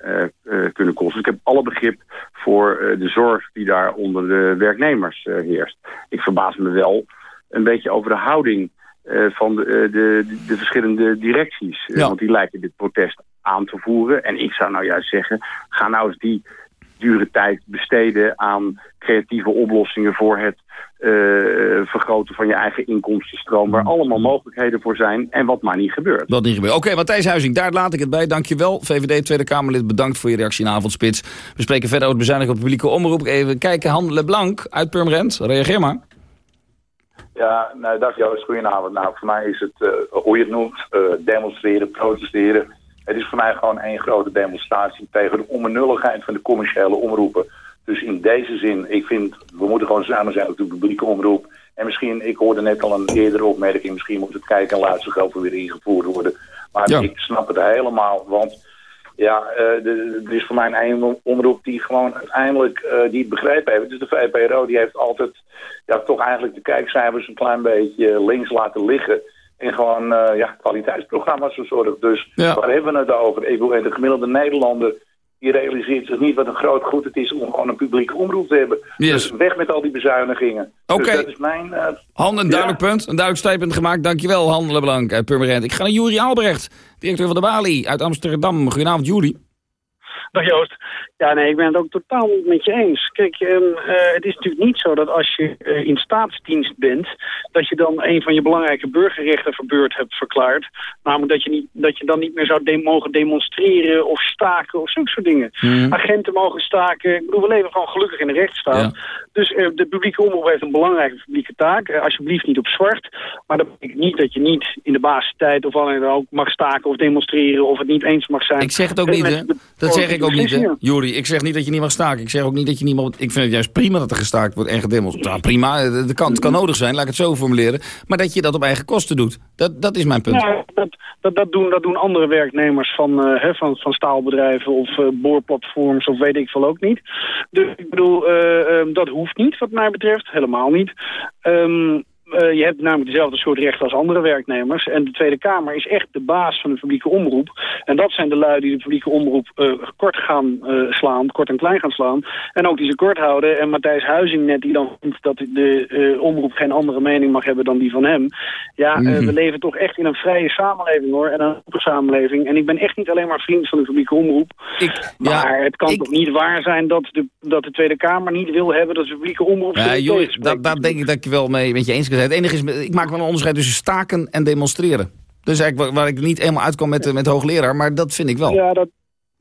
kunnen kosten. Dus ik heb alle begrip voor de zorg die daar onder de werknemers heerst. Ik verbaas me wel een beetje over de houding van de, de, de, verschillende directies. Ja. want die lijken dit protest aan te voeren. En ik zou nou juist zeggen, ga nou eens die dure tijd besteden aan creatieve oplossingen voor het uh, vergroten van je eigen inkomstenstroom. Waar allemaal mogelijkheden voor zijn en wat maar niet gebeurt. Wat niet gebeurt. Oké, okay, Matthijs Huizing, daar laat ik het bij. Dankjewel. VVD Tweede Kamerlid, bedankt voor je reactie in Avondspits. We spreken verder over het bezuinigen op publieke omroep. Even kijken, Han Blank uit Purmerend. Reageer maar. Ja, nou, dag Joost, goedenavond. Nou, voor mij is het, uh, hoe je het noemt, uh, demonstreren, protesteren het is voor mij gewoon één grote demonstratie tegen de onbenulligheid van de commerciële omroepen. Dus in deze zin, ik vind, we moeten gewoon samen zijn op de publieke omroep. En misschien, ik hoorde net al een eerdere opmerking, misschien moet het kijken- en luistergeld weer ingevoerd worden. Maar ja. ik snap het helemaal, want ja, uh, er is voor mij een eigen omroep die gewoon uiteindelijk uh, die het begrepen heeft. Dus de VPRO die heeft altijd ja, toch eigenlijk de kijkcijfers een klein beetje links laten liggen. En gewoon uh, ja, kwaliteitsprogramma's verzorgd. Dus ja. waar hebben we het over? Ik bedoel, de gemiddelde Nederlander die realiseert zich niet wat een groot goed het is om gewoon een publieke omroep te hebben. Dus weg met al die bezuinigingen. Oké. Dus dat is mijn... Uh, Han, een duidelijk punt. Een duidelijk statement gemaakt. Dankjewel, Han Leblanc uit Purmerend. Ik ga naar Juri Albrecht, directeur van de Bali uit Amsterdam. Goedenavond, Juri. Dag Joost. Ja, nee, ik ben het ook totaal niet met je eens. Kijk, um, uh, het is natuurlijk niet zo dat als je uh, in staatsdienst bent... dat je dan een van je belangrijke burgerrechten verbeurd hebt verklaard. Namelijk dat je, niet, dat je dan niet meer zou de mogen demonstreren of staken of zulke soort dingen. Mm. Agenten mogen staken. Ik bedoel, we leven gewoon gelukkig in de rechtsstaat. Ja. Dus uh, de publieke omroep heeft een belangrijke publieke taak. alsjeblieft niet op zwart. Maar dat betekent niet dat je niet in de basistijd of alleen ook mag staken of demonstreren... of het niet eens mag zijn. Ik zeg het ook niet, hè? Dat zeg ik ook niet, hè? Juri, ik zeg niet dat je niet mag staken. Ik zeg ook niet dat je niet mag... Ik vind het juist prima dat er gestaakt wordt en gedemonstreerd. Nou, prima, het kan, het kan nodig zijn, laat ik het zo formuleren. Maar dat je dat op eigen kosten doet. Dat, dat is mijn punt. Ja, dat, dat, dat, doen, dat doen andere werknemers van, uh, hè, van, van staalbedrijven of uh, boorplatforms of weet ik veel ook niet. Dus ik bedoel, uh, dat hoeft niet wat mij betreft. Helemaal niet. Um, uh, je hebt namelijk dezelfde soort rechten als andere werknemers. En de Tweede Kamer is echt de baas van de publieke omroep. En dat zijn de lui die de publieke omroep uh, kort gaan uh, slaan, kort en klein gaan slaan. En ook die ze kort houden. En Matthijs Huizing net die dan vindt dat de omroep geen andere mening mag hebben dan die van hem. Ja, mm -hmm. we leven toch echt in een vrije samenleving hoor. En een open samenleving. En ik ben echt niet alleen maar vriend van de publieke omroep. Ik, maar ja, het kan ik, toch niet waar zijn dat de, dat de Tweede Kamer niet wil hebben dat de publieke omroep... Ja, joh, dat, daar denk ik dat ik wel mee met je eens Het enige is, ik maak wel een onderscheid tussen staken en demonstreren. Dus eigenlijk waar ik niet helemaal uitkom met, met hoogleraar, maar dat vind ik wel. Ja, dat,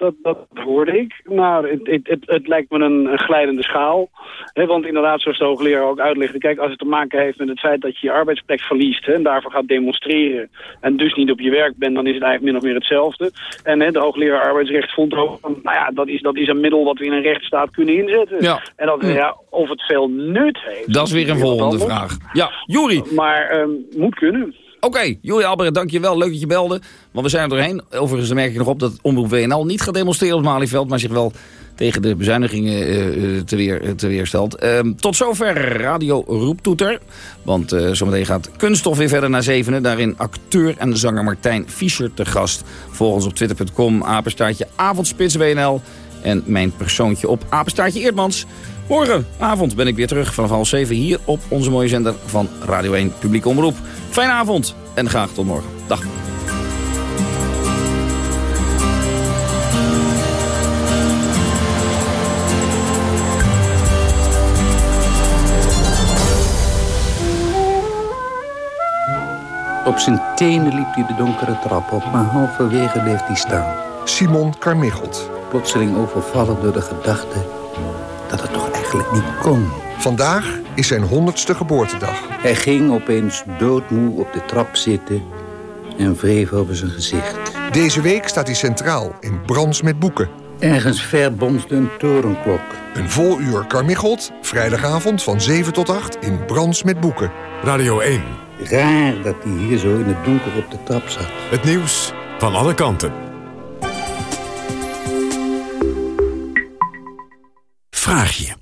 dat, dat hoorde ik. Nou, het, het, het, het lijkt me een, een glijdende schaal. He, want inderdaad, zoals de hoogleraar ook uitlegde... kijk, als het te maken heeft met het feit dat je je arbeidsplek verliest... He, en daarvoor gaat demonstreren en dus niet op je werk bent... dan is het eigenlijk min of meer hetzelfde. En he, de hoogleraar arbeidsrecht vond ook... Nou ja, dat is, dat is een middel wat we in een rechtsstaat kunnen inzetten. Ja. En dat, ja, of het veel nut heeft... Dat is weer een volgende vraag. Ja, Juri. Maar um, moet kunnen. Oké, okay, Julia Albert, dankjewel. Leuk dat je belde. Want we zijn er doorheen. Overigens merk ik nog op dat Omroep WNL niet gaat demonstreren op Malieveld... maar zich wel tegen de bezuinigingen uh, te, weer, te weerstelt. Uh, tot zover Radio Roeptoeter. Want zometeen gaat Kunststof weer verder naar zevenen. Daarin acteur en zanger Martijn Fischer te gast. Volg ons op twitter.com, apenstaartje avondspits WNL. En mijn persoontje op apenstaartje Eerdmans. Morgenavond ben ik weer terug vanaf half zeven hier op onze mooie zender van Radio 1 Publiek Omroep. Fijne avond en graag tot morgen. Dag. Op zijn tenen liep hij de donkere trap op, maar halverwege bleef hij staan. Simon Carmichelt. Plotseling overvallen door de gedachte dat het toch eigenlijk niet kon. Vandaag is zijn honderdste geboortedag. Hij ging opeens doodmoe op de trap zitten en wreef over zijn gezicht. Deze week staat hij centraal in Brands met Boeken. Ergens ver bonsde een torenklok. Een vol uur Carmichelt, vrijdagavond van 7 tot 8 in Brands met Boeken. Radio 1. Raar dat hij hier zo in het donker op de trap zat. Het nieuws van alle kanten. Vraag je.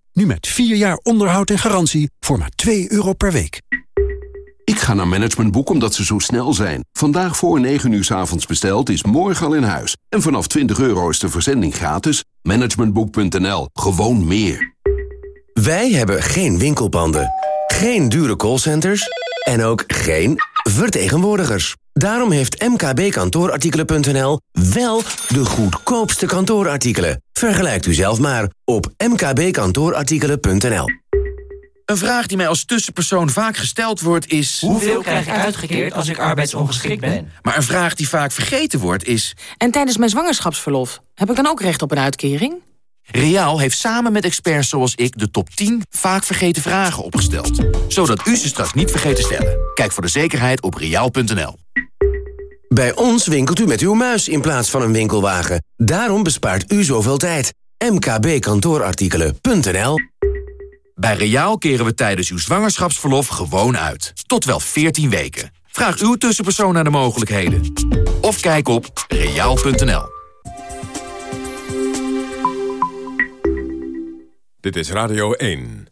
Nu met 4 jaar onderhoud en garantie voor maar 2 euro per week. Ik ga naar Managementboek omdat ze zo snel zijn. Vandaag voor 9 uur s avonds besteld is morgen al in huis. En vanaf 20 euro is de verzending gratis. Managementboek.nl. Gewoon meer. Wij hebben geen winkelpanden, geen dure callcenters en ook geen vertegenwoordigers. Daarom heeft mkbkantoorartikelen.nl wel de goedkoopste kantoorartikelen. Vergelijkt u zelf maar op mkbkantoorartikelen.nl. Een vraag die mij als tussenpersoon vaak gesteld wordt is... Hoeveel krijg ik uitgekeerd als ik arbeidsongeschikt ben? Maar een vraag die vaak vergeten wordt is... En tijdens mijn zwangerschapsverlof, heb ik dan ook recht op een uitkering? Reaal heeft samen met experts zoals ik de top 10 vaak vergeten vragen opgesteld. Zodat u ze straks niet vergeet te stellen. Kijk voor de zekerheid op reaal.nl. Bij ons winkelt u met uw muis in plaats van een winkelwagen. Daarom bespaart u zoveel tijd. mkbkantoorartikelen.nl Bij Reaal keren we tijdens uw zwangerschapsverlof gewoon uit. Tot wel 14 weken. Vraag uw tussenpersoon naar de mogelijkheden. Of kijk op reaal.nl. Dit is Radio 1.